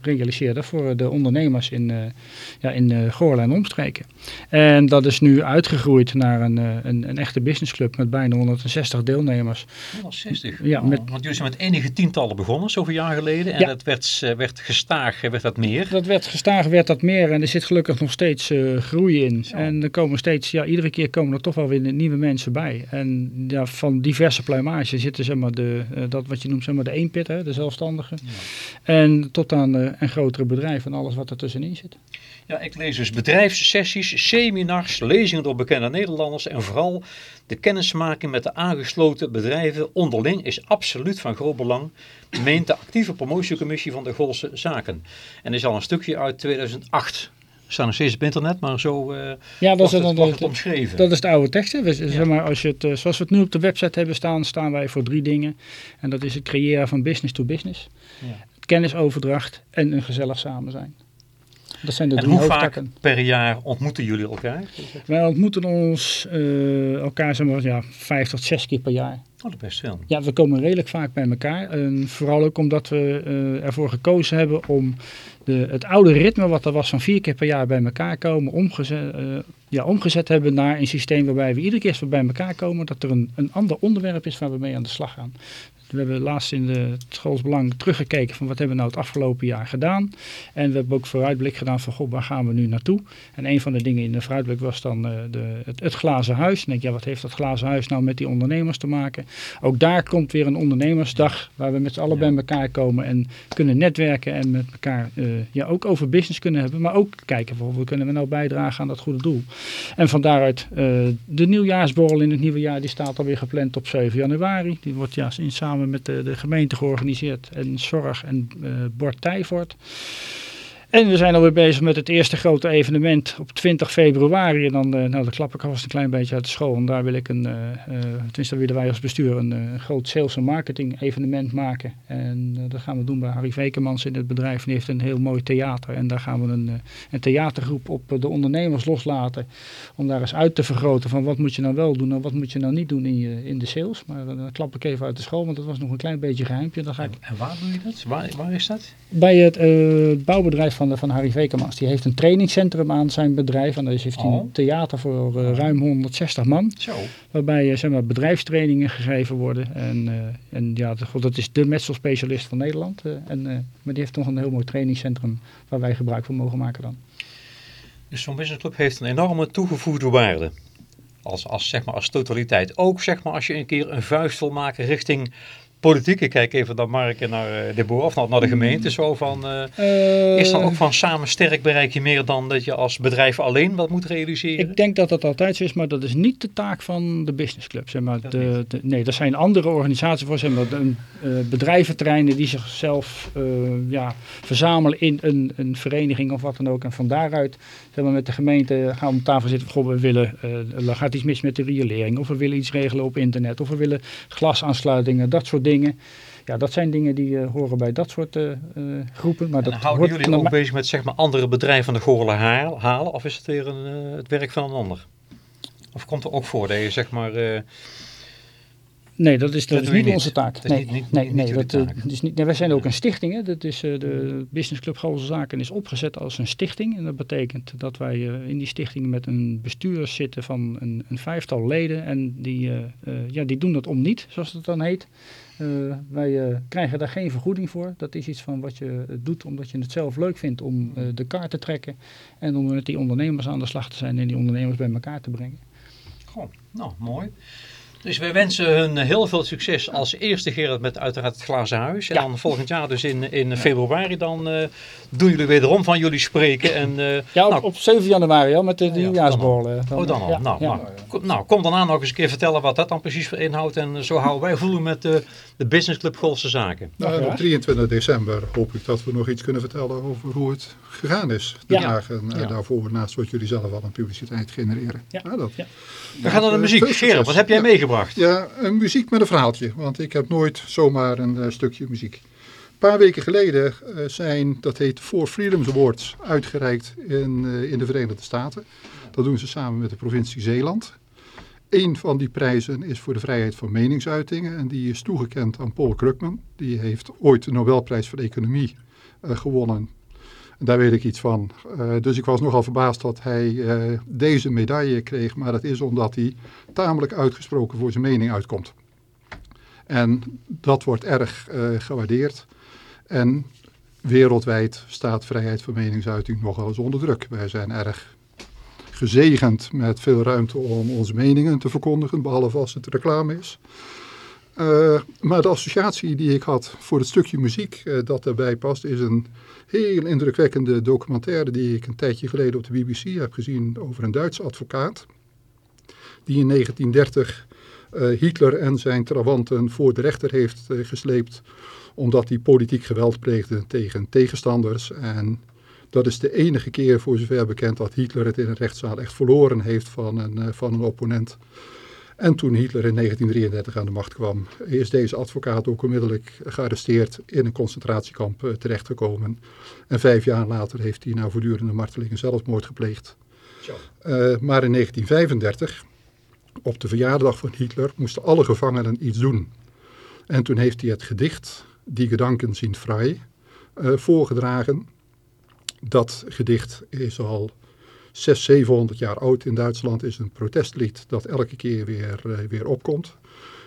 realiseerde voor de ondernemers in, ja, in uh, en omstreken. En dat is nu uitgegroeid naar een, een, een, echte businessclub met bijna 160 deelnemers. 160? Ja, met, oh, want jullie zijn met enige tientallen begonnen, zoveel jaar geleden. En ja. dat werd, werd gestaag, werd dat meer? Dat werd gestaag, werd dat meer. En er zit gelukkig nog steeds groei in. En er komen steeds, ja, iedere keer komen er toch wel weer nieuwe mensen bij. En ja, van diverse pluimage zitten zeg maar de, uh, dat wat je noemt zeg maar de eenpitter, de zelfstandigen. En tot aan uh, een grotere bedrijf en alles wat er tussenin zit. Ja, ik lees dus bedrijfssessies, seminars, lezingen door bekende Nederlanders en vooral de kennismaking met de aangesloten bedrijven onderling is absoluut van groot belang, meent de actieve promotiecommissie van de Golse Zaken. En is al een stukje uit 2008 staan nog steeds op internet, maar zo uh, ja, dat is het, het, omschreven. Dat is de oude teksten. We, zeg maar, als je het, uh, zoals we het nu op de website hebben staan, staan wij voor drie dingen. En dat is het creëren van business to business, ja. kennisoverdracht en een gezellig samen zijn. Dat zijn de en drie hoe vaak per jaar ontmoeten jullie elkaar? Wij ontmoeten ons uh, elkaar zeg maar, ja, vijf tot zes keer per jaar. Oh, dat best wel. Ja, we komen redelijk vaak bij elkaar. En vooral ook omdat we uh, ervoor gekozen hebben om de, het oude ritme wat er was van vier keer per jaar bij elkaar komen, omgezet, uh, ja, omgezet hebben naar een systeem waarbij we iedere keer als bij elkaar komen, dat er een, een ander onderwerp is waar we mee aan de slag gaan. We hebben laatst in de, het schoolsbelang teruggekeken van wat hebben we nou het afgelopen jaar gedaan. En we hebben ook vooruitblik gedaan van god, waar gaan we nu naartoe? En een van de dingen in de vooruitblik was dan uh, de, het, het, glazen huis. En denk ja, wat heeft dat glazen huis nou met die ondernemers te maken? Ook daar komt weer een ondernemersdag waar we met z'n allen bij elkaar komen en kunnen netwerken en met elkaar uh, ja, ook over business kunnen hebben. Maar ook kijken van hoe kunnen we nou bijdragen aan dat goede doel. En van daaruit uh, de nieuwjaarsborrel in het nieuwe jaar, die staat alweer gepland op 7 januari. Die wordt ja in samen met de, de gemeente georganiseerd. En Zorg en uh, Bord Tijvoort. En we zijn alweer bezig met het eerste grote evenement op 20 februari. En dan, uh, nou, dan klap ik alvast een klein beetje uit de school. En daar wil ik een, uh, uh, tenminste willen wij als bestuur, een groot sales- en marketing evenement maken. En dat gaan we doen bij Harry Vekemans in het bedrijf. Die heeft een heel mooi theater. En daar gaan we een, een theatergroep op de ondernemers loslaten. Om daar eens uit te vergroten van wat moet je nou wel doen en wat moet je nou niet doen in, je, in de sales. Maar dan klap ik even uit de school, want dat was nog een klein beetje geheimpje. Dan ga ik... En waar doe je dat? Waar, waar is dat? Bij het bouwbedrijf van, de, van Harry Vekemans. Die heeft een trainingscentrum aan zijn bedrijf. En daar heeft hij Oh. een theater voor uh, ruim 160 man. Zo. Waarbij uh, zeg maar, bedrijfstrainingen gegeven worden. En, uh, en ja, dat, dat is de metselspecialist van Nederland. en, maar die heeft nog een heel mooi trainingscentrum waar wij gebruik van mogen maken dan. Dus zo'n businessclub heeft een enorme toegevoegde waarde. Als, als, zeg maar, als totaliteit. Ook zeg maar, als je een keer een vuist wil maken richting politiek. Ik kijk even naar Mark en naar de boer of naar, naar de gemeente. Zo van, uh, uh, is dan ook van samen sterk bereik je meer dan dat je als bedrijf alleen wat moet realiseren? Ik denk dat dat altijd zo is, maar dat is niet de taak van de businessclub. Zeg maar, de, de, nee, er zijn andere organisaties voor, zeg maar, de, bedrijventerreinen die zichzelf ja, verzamelen in een, een vereniging of wat dan ook. En van daaruit zeg maar, met de gemeente gaan we om tafel zitten. Goh, we willen, er gaat iets mis met de riolering. Of we willen iets regelen op internet. Of we willen glasaansluitingen, dat soort dingen. Ja, dat zijn dingen die uh, horen bij dat soort uh, uh, groepen. Maar en dat houden jullie ook bezig met zeg maar, andere bedrijven van de Goorlen halen? Of is het weer een, het werk van een ander? Of komt er ook voor dat je zeg maar... Nee, dat is, dat, dat is niet, niet onze taak. Nee, niet, niet, nee, nee, dat, taak. is niet, nee, wij zijn ook een stichting. Hè. Dat is, uh, de Business Club Goolse Zaken is opgezet als een stichting. En dat betekent dat wij uh, in die stichting met een bestuur zitten van een, een vijftal leden. En die, uh, ja, die doen dat om niet, zoals het dan heet. Wij krijgen daar geen vergoeding voor. Dat is iets van wat je doet omdat je het zelf leuk vindt om de kaart te trekken. En om met die ondernemers aan de slag te zijn en die ondernemers bij elkaar te brengen. Goh, nou mooi. Dus wij wensen hun heel veel succes als eerste Gerard met uiteraard het glazen huis. En ja. dan volgend jaar dus in, in februari dan uh, doen jullie wederom van jullie spreken. En, uh, ja, op, nou, op 7 januari al met de, de ja. Dan oh, dan al. Ja, nou, nou, kom, nou, kom dan aan nog eens een keer vertellen wat dat dan precies voor inhoudt. En zo houden wij voelen met de, de Business Club Golse Zaken. Nou, op 23 december hoop ik dat we nog iets kunnen vertellen over hoe het gegaan is. De dagen daarvoor, naast wat jullie zelf al aan publiciteit genereren. Ja. Nou, dat, we gaan naar de muziek. Gerard, wat heb jij meegebracht? Ja, een muziek met een verhaaltje, want ik heb nooit zomaar een uh, stukje muziek. Een paar weken geleden uh, zijn, dat heet Four Freedoms Awards, uitgereikt in, uh, in de Verenigde Staten. Dat doen ze samen met de provincie Zeeland. Eén van die prijzen is voor de vrijheid van meningsuitingen en die is toegekend aan Paul Krugman. Die heeft ooit de Nobelprijs voor Economie gewonnen. Daar weet ik iets van. dus ik was nogal verbaasd dat hij deze medaille kreeg, maar dat is omdat hij tamelijk uitgesproken voor zijn mening uitkomt. En dat wordt erg uh, gewaardeerd. En wereldwijd staat vrijheid van meningsuiting nogal eens onder druk. Wij zijn erg gezegend met veel ruimte om onze meningen te verkondigen, behalve als het reclame is. Uh, maar de associatie die ik had voor het stukje muziek uh, dat daarbij past, is een heel indrukwekkende documentaire die ik een tijdje geleden op de BBC heb gezien over een Duitse advocaat. Die in 1930 uh, Hitler en zijn trawanten voor de rechter heeft gesleept omdat hij politiek geweld pleegde tegen tegenstanders. En dat is de enige keer voor zover bekend dat Hitler het in een rechtszaal echt verloren heeft van een, van een opponent. En toen Hitler in 1933 aan de macht kwam, is deze advocaat ook onmiddellijk gearresteerd in een concentratiekamp terechtgekomen. En vijf jaar later heeft hij na voortdurende martelingen zelfmoord gepleegd. maar in 1935 op de verjaardag van Hitler moesten alle gevangenen iets doen. En toen heeft hij het gedicht Die Gedanken sind frei uh, voorgedragen. Dat gedicht is al 600, 700 jaar oud in Duitsland. is een protestlied dat elke keer weer, uh, weer opkomt.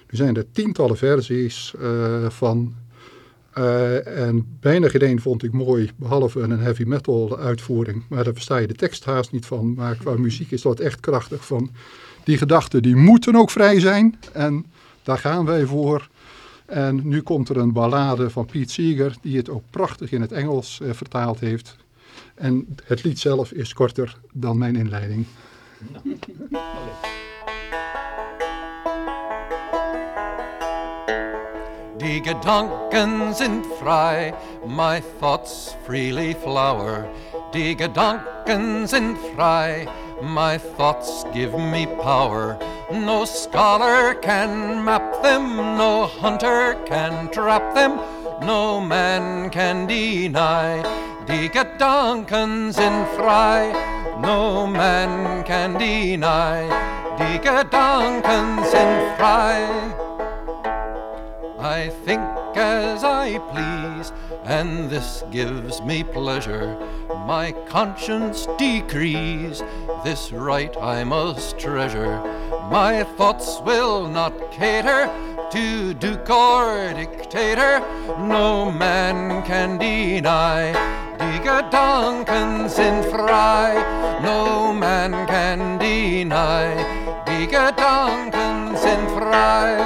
Nu zijn er tientallen versies uh, van. en bijna geen vond ik mooi, behalve een heavy metal uitvoering. Maar daar versta je de tekst haast niet van. Maar qua muziek is dat echt krachtig van die gedachten die moeten ook vrij zijn en daar gaan wij voor. En nu komt er een ballade van Piet Seeger die het ook prachtig in het Engels vertaald heeft. En het lied zelf is korter dan mijn inleiding. Nou. Die Gedanken sind frei, my thoughts freely flower. Die Gedanken sind frei, my thoughts give me power. No scholar can map them, no hunter can trap them, no man can deny. Die Gedanken sind frei, no man can deny. Die Gedanken sind frei. I think as I please, and this gives me pleasure. My conscience decrees, this right I must treasure. My thoughts will not cater to duke or dictator, no man can deny. Die Gedanken sind frei, no man can deny. Die Gedanken sind frei.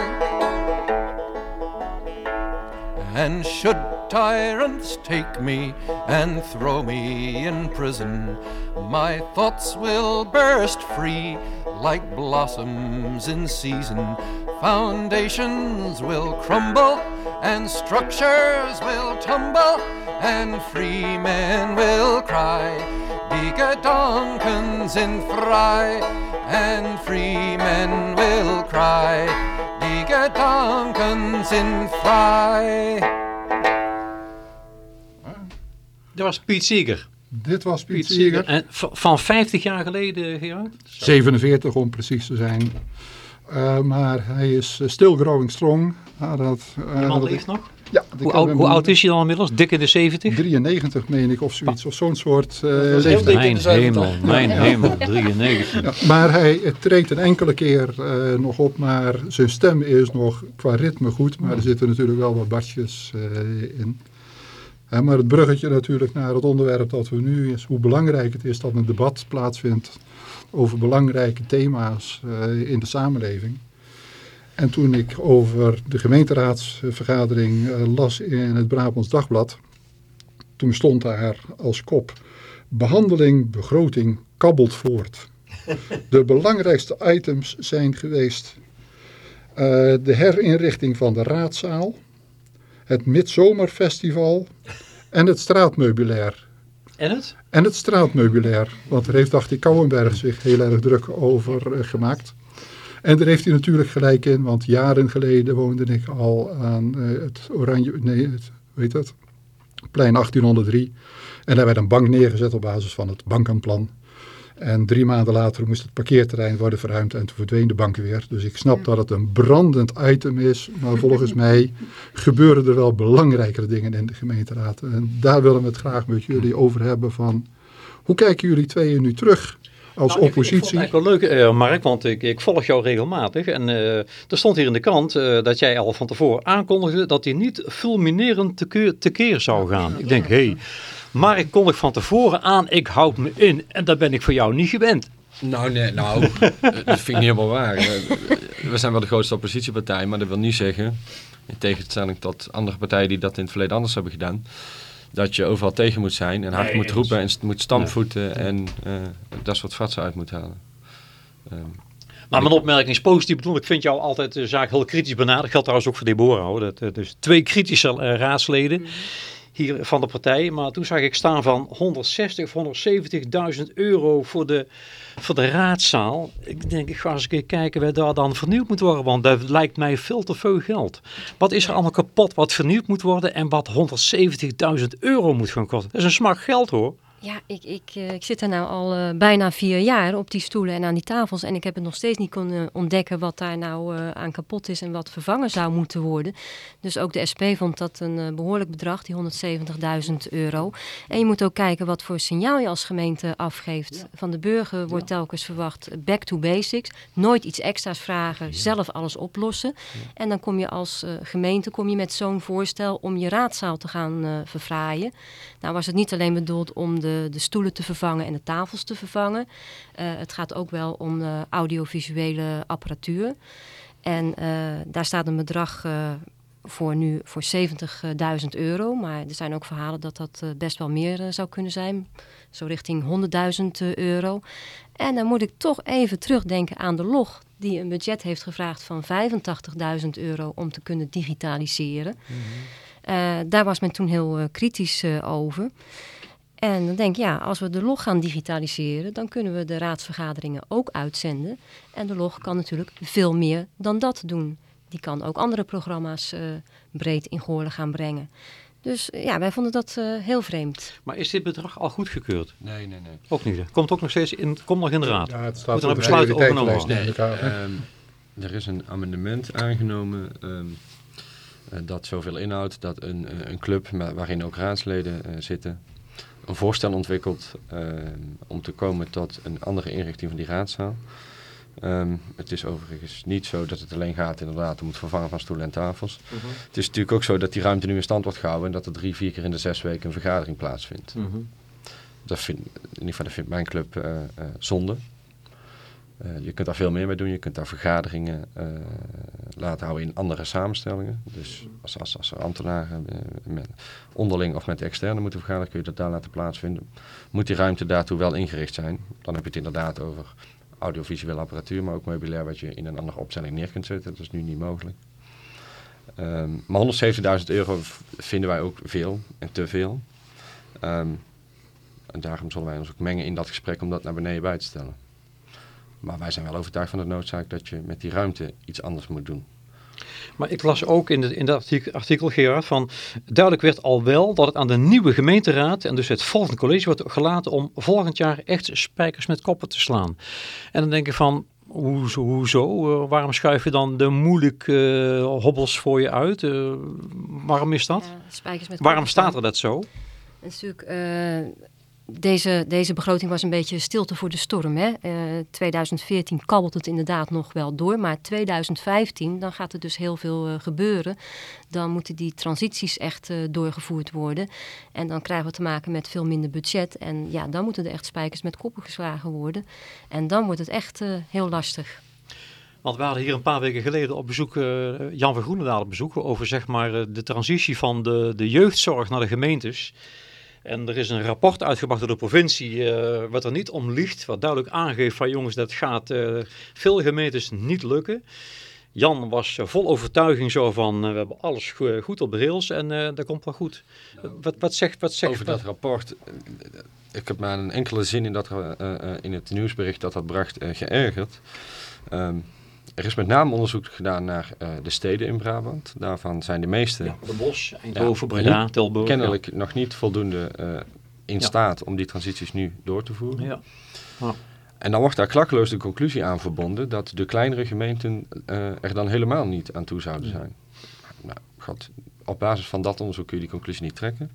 And should tyrants take me and throw me in prison, my thoughts will burst free like blossoms in season. Foundations will crumble and structures will tumble and free men will cry. Die Gedanken sind frei and free men will cry. Die Gedanken sind frei. Dat was Piet Seeger. Dit was Piet, Piet Seeger. En van 50 jaar geleden, Gerard? 47 om precies te zijn. Uh, maar hij is uh, still growing strong. Uh, dat, De man leeft nog? Ja. Hoe, oud, hoe oud is hij dan inmiddels? Dik in de 70? 93 meen ik of zoiets. Of zo'n soort uh, leeftijd. Mijn hemel, mijn hemel, 93. Ja, maar hij treedt een enkele keer uh, nog op. Maar zijn stem is nog qua ritme goed. Maar er zitten natuurlijk wel wat bartjes uh, in. Maar het bruggetje natuurlijk naar het onderwerp dat we nu is. Hoe belangrijk het is dat een debat plaatsvindt over belangrijke thema's uh, in de samenleving. En toen ik over de gemeenteraadsvergadering uh, las in het Brabants Dagblad, toen stond daar als kop, behandeling, begroting kabbelt voort. De belangrijkste items zijn geweest uh, de herinrichting van de raadzaal, het Midzomerfestival en het straatmeubilair. En het? En het straatmeubilair, want daar heeft, dacht ik, Kouwenberg zich heel erg druk over uh, gemaakt. En daar heeft hij natuurlijk gelijk in, want jaren geleden woonde ik al aan uh, het Oranje, nee, het, weet dat, plein 1803. En daar werd een bank neergezet op basis van het bankenplan. En drie maanden later moest het parkeerterrein worden verruimd en toen verdween de bank weer. Dus ik snap dat het een brandend item is, maar volgens mij gebeuren er wel belangrijkere dingen in de gemeenteraad. En daar willen we het graag met jullie over hebben van, hoe kijken jullie tweeën nu terug als nou, oppositie. Ik, ik vond het eigenlijk wel leuk, uh, Mark, want ik, ik, volg jou regelmatig. En uh, er stond hier in de krant uh, dat jij al van tevoren aankondigde dat hij niet fulminerend tekeer, tekeer zou gaan. Ik denk, hé, hey, maar ik kondig van tevoren aan, ik houd me in. En dat ben ik voor jou niet gewend. Nou, nee, nou, dat vind ik niet helemaal waar. We zijn wel de grootste oppositiepartij, maar dat wil niet zeggen, in tegenstelling tot andere partijen die dat in het verleden anders hebben gedaan, dat je overal tegen moet zijn en hard nee, moet roepen en moet stampvoeten en uh, dat soort fratsen uit moet halen. Um, maar mijn opmerking is positief bedoeld. Ik vind jou altijd de zaak heel kritisch benaderd. Geldt trouwens ook voor Deborah. Hoor. Dat, uh, dus twee kritische uh, raadsleden hier van de partij. Maar toen zag ik staan van 160 of 170.000 euro voor de, voor de raadzaal. Ik denk, ik ga eens een keer kijken waar daar dan vernieuwd moet worden. Want dat lijkt mij veel te veel geld. Wat is er allemaal kapot wat vernieuwd moet worden en wat 170.000 euro moet gaan kosten? Dat is een smak geld hoor. Ja, ik, ik, uh, ik zit er nou al uh, bijna vier jaar op die stoelen en aan die tafels. En ik heb het nog steeds niet kunnen ontdekken wat daar nou uh, aan kapot is en wat vervangen zou moeten worden. Dus ook de SP vond dat een behoorlijk bedrag, die 170.000 euro. En je moet ook kijken wat voor signaal je als gemeente afgeeft. Ja. Van de burger wordt ja. telkens verwacht back to basics. Nooit iets extra's vragen, ja. zelf alles oplossen. En dan kom je als gemeente kom je met zo'n voorstel om je raadzaal te gaan verfraaien. Nou was het niet alleen bedoeld om de de, de, stoelen te vervangen en de tafels te vervangen. Uh, het gaat ook wel om audiovisuele apparatuur. En uh, daar staat een bedrag voor nu voor 70.000 euro. Maar er zijn ook verhalen dat dat best wel meer zou kunnen zijn. Zo richting 100.000 euro. En dan moet ik toch even terugdenken aan de log die een budget heeft gevraagd van 85.000 euro om te kunnen digitaliseren. Mhm. daar was men toen heel kritisch over. En dan denk ik, ja, als we de log gaan digitaliseren, dan kunnen we de raadsvergaderingen ook uitzenden. En de log kan natuurlijk veel meer dan dat doen. Die kan ook andere programma's uh, breed in Goorlen gaan brengen. Dus uh, ja, wij vonden dat uh, heel vreemd. Maar is dit bedrag al goedgekeurd? Nee, nee, nee. Ook niet. Komt ook nog steeds in, komt nog in de raad. Ja, het staat Moet er een besluit overgenomen? Nee, um, er is een amendement aangenomen um, dat zoveel inhoudt dat een, een club waarin ook raadsleden zitten een voorstel ontwikkeld ehm, om te komen tot een andere inrichting van die raadzaal. Um, het is overigens niet zo dat het alleen gaat inderdaad om het vervangen van stoelen en tafels. Mhm. Het is natuurlijk ook zo dat die ruimte nu in stand wordt gehouden en dat er drie, vier keer in de zes weken een vergadering plaatsvindt. Mhm. Dat vindt, in ieder geval dat vindt mijn club uh, uh, zonde. Uh, je kunt daar veel meer mee doen. Je kunt daar vergaderingen uh, laten houden in andere samenstellingen. Dus als, als, als ambtenaren uh, met onderling of met externe moeten vergaderen, kun je dat daar laten plaatsvinden. Moet die ruimte daartoe wel ingericht zijn. Dan heb je het inderdaad over audiovisuele apparatuur, maar ook meubilair wat je in een andere opstelling neer kunt zetten. Dat is nu niet mogelijk. Um, maar 170.000 euro vinden wij ook veel en te veel. Um, en daarom zullen wij ons ook mengen in dat gesprek om dat naar beneden bij te stellen. Maar wij zijn wel overtuigd van de noodzaak dat je met die ruimte iets anders moet doen. Maar ik las ook in, de, in dat artikel, Gerard, van duidelijk werd al wel dat het aan de nieuwe gemeenteraad en dus het volgende college wordt gelaten om volgend jaar echt spijkers met koppen te slaan. En dan denk ik van, hoezo? hoezo? Uh, waarom schuif je dan de moeilijke uh, hobbels voor je uit? Uh, waarom is dat? Ja, waarom staat er dat zo? natuurlijk deze, deze begroting was een beetje stilte voor de storm. Hè? Uh, eh, 2014 kabbelt het inderdaad nog wel door. Maar 2015, dan gaat er dus heel veel uh, gebeuren. Dan moeten die transities echt uh, doorgevoerd worden. En dan krijgen we te maken met veel minder budget. En ja, dan moeten er echt spijkers met koppen geslagen worden. En dan wordt het echt heel lastig. Want we hadden hier een paar weken geleden op bezoek, Jan van Groenendaal op bezoek, over zeg maar de transitie van de, de jeugdzorg naar de gemeentes. En er is een rapport uitgebracht door de provincie uh, wat er niet om ligt. Wat duidelijk aangeeft van jongens dat gaat uh, veel gemeentes niet lukken. Jan was vol overtuiging zo van we hebben alles go goed op de rails en dat komt wel goed. Wat, wat zegt wat zegt Over dat rapport, ik heb maar een enkele zin in, dat, in het nieuwsbericht dat dat bracht geërgerd. Um, er is met name onderzoek gedaan naar uh, de steden in Brabant. Daarvan zijn de meeste... Ja, de Bos, Eindhoven, ja, Breda, Tilburg. Kennelijk ja. nog niet voldoende uh, in staat om die transities nu door te voeren. Ja. En dan wordt daar klakkeloos de conclusie aan verbonden dat de kleinere gemeenten uh, er dan helemaal niet aan toe zouden zijn. Nou, God, op basis van dat onderzoek kun je die conclusie niet trekken.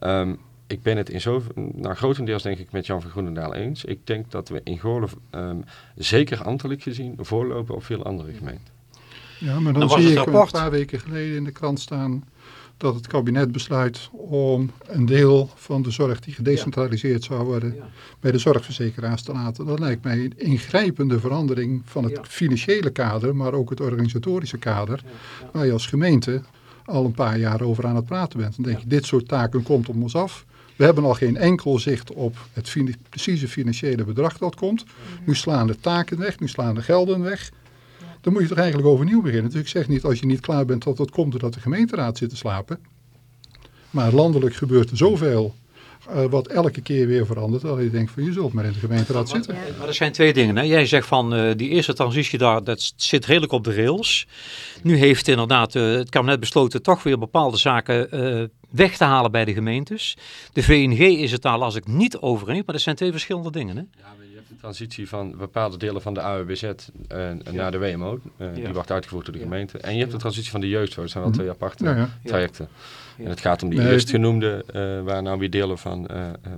Um, ik ben het in zo, nou, grotendeels denk ik met Jan van Groenendaal eens. Ik denk dat we in Goorlen, um, zeker ambtelijk gezien, voorlopen op veel andere gemeenten. Ja, maar dan, dan zie ik een paar weken geleden in de krant staan dat het kabinet besluit om een deel van de zorg die gedecentraliseerd zou worden ja. bij de zorgverzekeraars te laten. Dat lijkt mij een ingrijpende verandering van het ja. financiële kader, maar ook het organisatorische kader, ja. waar je als gemeente al een paar jaar over aan het praten bent. Dan denk je, dit soort taken komt op ons af. We hebben al geen enkel zicht op het precieze financiële bedrag dat komt. Nu slaan de taken weg, nu slaan de gelden weg. Dan moet je toch eigenlijk overnieuw beginnen. Dus ik zeg niet als je niet klaar bent dat dat komt doordat de gemeenteraad zit te slapen. Maar landelijk gebeurt er zoveel uh, wat elke keer weer verandert. Dat je denkt van je zult maar in de gemeenteraad zitten. Maar, maar er zijn twee dingen. Hè? Jij zegt van uh, die eerste transitie daar, dat zit redelijk op de rails. Nu heeft inderdaad uh, het kabinet besloten toch weer bepaalde zaken weg te halen bij de gemeentes. De VNG is het daar, las ik, niet over maar dat zijn twee verschillende dingen. Hè? Ja, je hebt de transitie van bepaalde delen van de AWBZ uh, ja. naar de WMO. Uh, ja. Die wordt uitgevoerd door de gemeente. En je hebt de transitie van de jeugdzorg. Dat zijn wel twee aparte trajecten. En het gaat om die eerstgenoemde, uh, waar nou weer delen van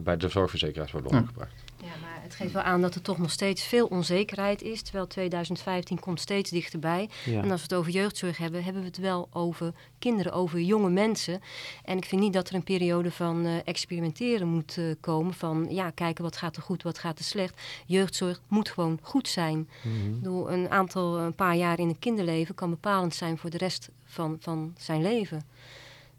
bij de zorgverzekeraars worden ondergebracht. Ja, maar het geeft wel aan dat er toch nog steeds veel onzekerheid is. Terwijl 2015 komt steeds dichterbij. Ja. En als we het over jeugdzorg hebben, hebben we het wel over kinderen, over jonge mensen. En ik vind niet dat er een periode van eh, experimenteren moet eh, komen. Van ja, kijken wat gaat er goed, wat gaat er slecht. Jeugdzorg moet gewoon goed zijn. Mhm. Bedoel, een aantal, een paar jaar in een kinderleven kan bepalend zijn voor de rest van, van zijn leven.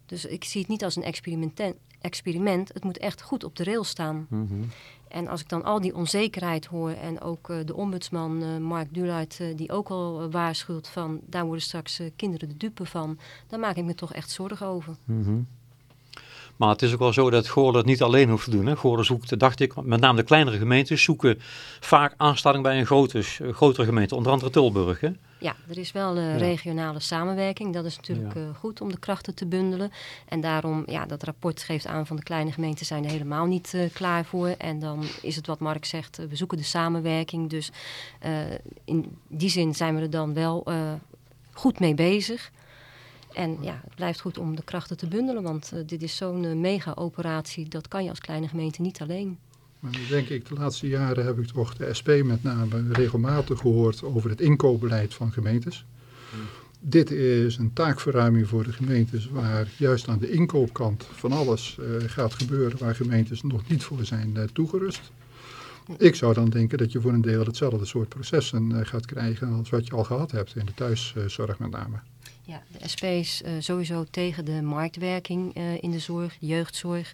Dus ik zie het niet als een experiment. experiment. Het moet echt goed op de rail staan. Mhm. En als ik dan al die onzekerheid hoor en ook eh, de ombudsman eh, Mark Dulaert eh, die ook al waarschuwt van daar worden straks kinderen de dupe van, dan maak ik me toch echt zorgen over. Mhm. Maar het is ook wel zo dat Goorlen het niet alleen hoeft te doen. Hè. Goorlen zoekt, dacht ik, met name de kleinere gemeentes zoeken vaak aanstelling bij een grote, eh, grotere gemeente, onder andere Tilburg. Hè. Ja, er is wel eh, regionale samenwerking. Dat is natuurlijk Ja. eh, goed om de krachten te bundelen. En daarom, ja, dat rapport geeft aan van de kleine gemeenten zijn er helemaal niet klaar voor. En dan is het wat Mark zegt, we zoeken de samenwerking. Dus in die zin zijn we er dan wel goed mee bezig. En ja, het blijft goed om de krachten te bundelen, want eh, dit is zo'n eh, mega-operatie. Dat kan je als kleine gemeente niet alleen. Maar nu denk ik, de laatste jaren heb ik toch de SP met name regelmatig gehoord over het inkoopbeleid van gemeentes. Dit is een taakverruiming voor de gemeentes waar juist aan de inkoopkant van alles eh, gaat gebeuren waar gemeentes nog niet voor zijn eh, toegerust. Ik zou dan denken dat je voor een deel hetzelfde soort processen eh, gaat krijgen als wat je al gehad hebt in de thuiszorg met name. Ja, de SP is eh, sowieso tegen de marktwerking eh, in de zorg, de jeugdzorg.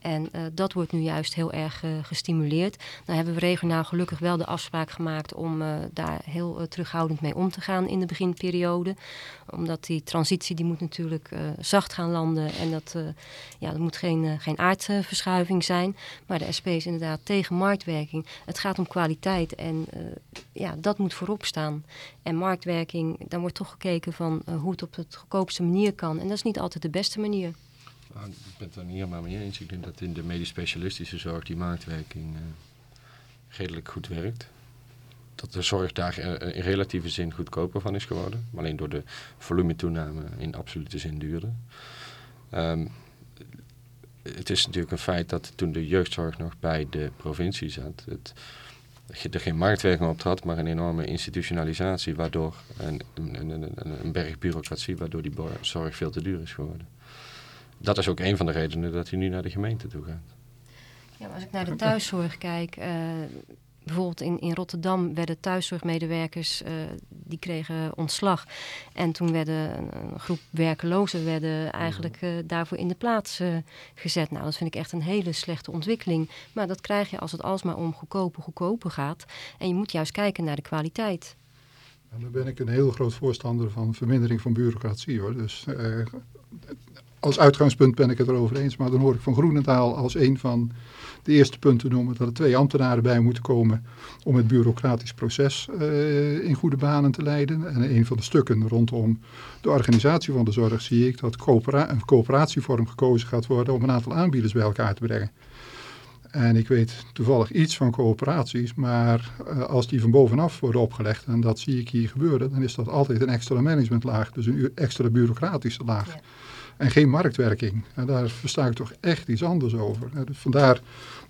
En eh, dat wordt nu juist heel erg eh, gestimuleerd. Nou hebben we regionaal gelukkig wel de afspraak gemaakt om eh, daar heel terughoudend mee om te gaan in de beginperiode. Omdat die transitie die moet natuurlijk zacht gaan landen en dat, ja, er moet geen, geen aardverschuiving zijn. Maar de SP is inderdaad tegen marktwerking. Het gaat om kwaliteit en ja, dat moet voorop staan. En marktwerking, daar wordt toch gekeken van hoe het op het goedkoopste manier kan. En dat is niet altijd de beste manier. Nou, ik ben het er niet helemaal mee eens. Ik denk dat in de medisch specialistische zorg die marktwerking eh, redelijk goed werkt. Dat de zorg daar eh, in relatieve zin goedkoper van is geworden. Maar alleen door de volumetoename in absolute zin duurder. Ehm, het is natuurlijk een feit dat toen de jeugdzorg nog bij de provincie zat, het, er geen marktwerking optrad, maar een enorme institutionalisatie, waardoor een, een, een, een, berg bureaucratie, waardoor die zorg veel te duur is geworden. Dat is ook een van de redenen dat hij nu naar de gemeente toe gaat. Ja, maar als ik naar de thuiszorg kijk, eh, bijvoorbeeld in, in Rotterdam werden thuiszorgmedewerkers, eh, die kregen ontslag. En toen werden een, groep werkelozen werden eigenlijk eh, daarvoor in de plaats eh, gezet. Nou, dat vind ik echt een hele slechte ontwikkeling. Maar dat krijg je als het alsmaar om goedkoper, goedkoper gaat. En je moet juist kijken naar de kwaliteit. En dan ben ik een heel groot voorstander van vermindering van bureaucratie hoor. Dus eh, als uitgangspunt ben ik het erover eens, maar dan hoor ik van Groenendaal als een van de eerste punten noemen dat er twee ambtenaren bij moeten komen om het bureaucratisch proces eh, in goede banen te leiden. En een van de stukken rondom de organisatie van de zorg zie ik dat een coöperatievorm gekozen gaat worden om een aantal aanbieders bij elkaar te brengen. En ik weet toevallig iets van coöperaties, maar uh, als die van bovenaf worden opgelegd, en dat zie ik hier gebeuren, dan is dat altijd een extra managementlaag, dus een extra bureaucratische laag. En geen marktwerking. En daar versta ik toch echt iets anders over. Dus vandaar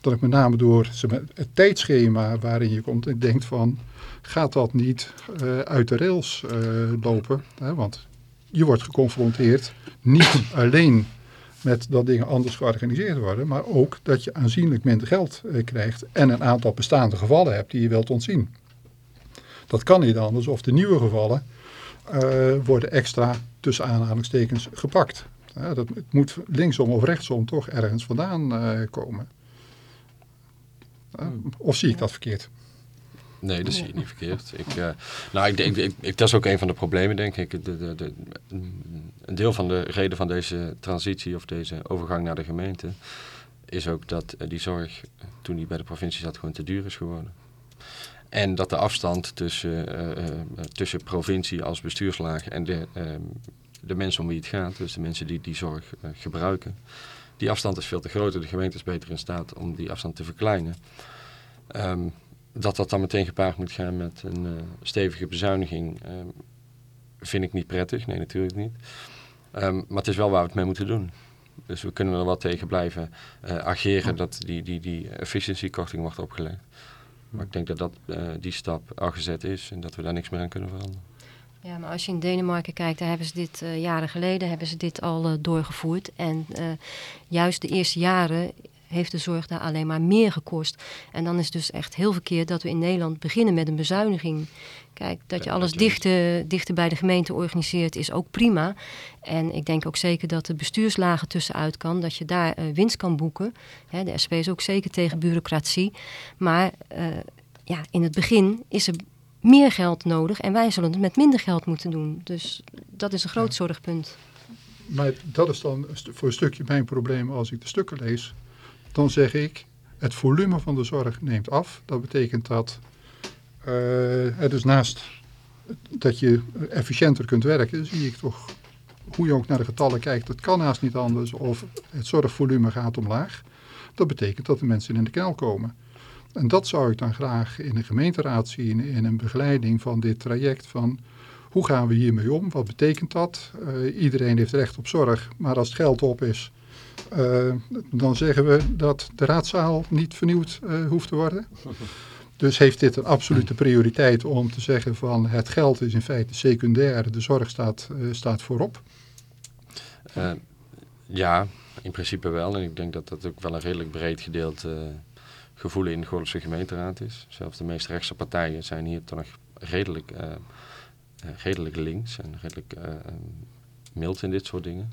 dat ik met name door het tijdschema waarin je komt, ik denk van, gaat dat niet uh, uit de rails uh, lopen? Want je wordt geconfronteerd niet alleen met dat dingen anders georganiseerd worden, maar ook dat je aanzienlijk minder geld uh, krijgt en een aantal bestaande gevallen hebt die je wilt ontzien. Dat kan niet anders of de nieuwe gevallen uh, worden extra tussen aanhalingstekens gepakt. Uh, dat, het moet linksom of rechtsom toch ergens vandaan uh, komen. of zie ik dat verkeerd? Nee, dat zie je niet verkeerd. Ik, uh, nou, ik, ik, ik, ik, dat is ook een van de problemen, denk ik. De, de, de, een deel van de reden van deze transitie of deze overgang naar de gemeente is ook dat die zorg, toen die bij de provincie zat, gewoon te duur is geworden. En dat de afstand tussen, uh, uh, tussen provincie als bestuurslaag en de, de mensen om wie het gaat, dus de mensen die die zorg gebruiken, die afstand is veel te groot. De gemeente is beter in staat om die afstand te verkleinen. Um, dat dat dan meteen gepaard moet gaan met een uh, stevige bezuiniging, uh, vind ik niet prettig. Nee, natuurlijk niet. Um, maar het is wel waar we het mee moeten doen. Dus we kunnen er wel tegen blijven uh, ageren dat die, die, die efficiëntiekorting wordt opgelegd. Maar ik denk dat, dat die stap al gezet is en dat we daar niks meer aan kunnen veranderen. Ja, maar als je in Denemarken kijkt, daar hebben ze dit jaren geleden hebben ze dit al doorgevoerd. En juist de eerste jaren heeft de zorg daar alleen maar meer gekost. En dan is het dus echt heel verkeerd dat we in Nederland beginnen met een bezuiniging. Kijk, dat je alles dichter, dichter bij de gemeente organiseert is ook prima. En ik denk ook zeker dat de bestuurslagen tussenuit kan, dat je daar winst kan boeken. de SP is ook zeker tegen bureaucratie. Maar ja, in het begin is er meer geld nodig en wij zullen het met minder geld moeten doen. Dus dat is een groot zorgpunt. Maar dat is dan voor een stukje mijn probleem als ik de stukken lees dan zeg ik, het volume van de zorg neemt af. Dat betekent dat uh, dus naast dat je efficiënter kunt werken, zie ik toch, hoe je ook naar de getallen kijkt, het kan haast niet anders of het zorgvolume gaat omlaag. Dat betekent dat de mensen in de knel komen. En dat zou ik dan graag in de gemeenteraad zien, in een begeleiding van dit traject van hoe gaan we hiermee om, wat betekent dat? Uh, iedereen heeft recht op zorg, maar als het geld op is, uh, dan zeggen we dat de raadzaal niet vernieuwd uh, hoeft te worden. Dus heeft dit een absolute prioriteit om te zeggen van het geld is in feite secundair, de zorg staat, staat voorop? ja, in principe wel. En ik denk dat dat ook wel een redelijk breed gedeeld gevoel in de Goorlandse gemeenteraad is. Zelfs de meest rechtse partijen zijn hier toch nog redelijk, redelijk links en redelijk mild in dit soort dingen.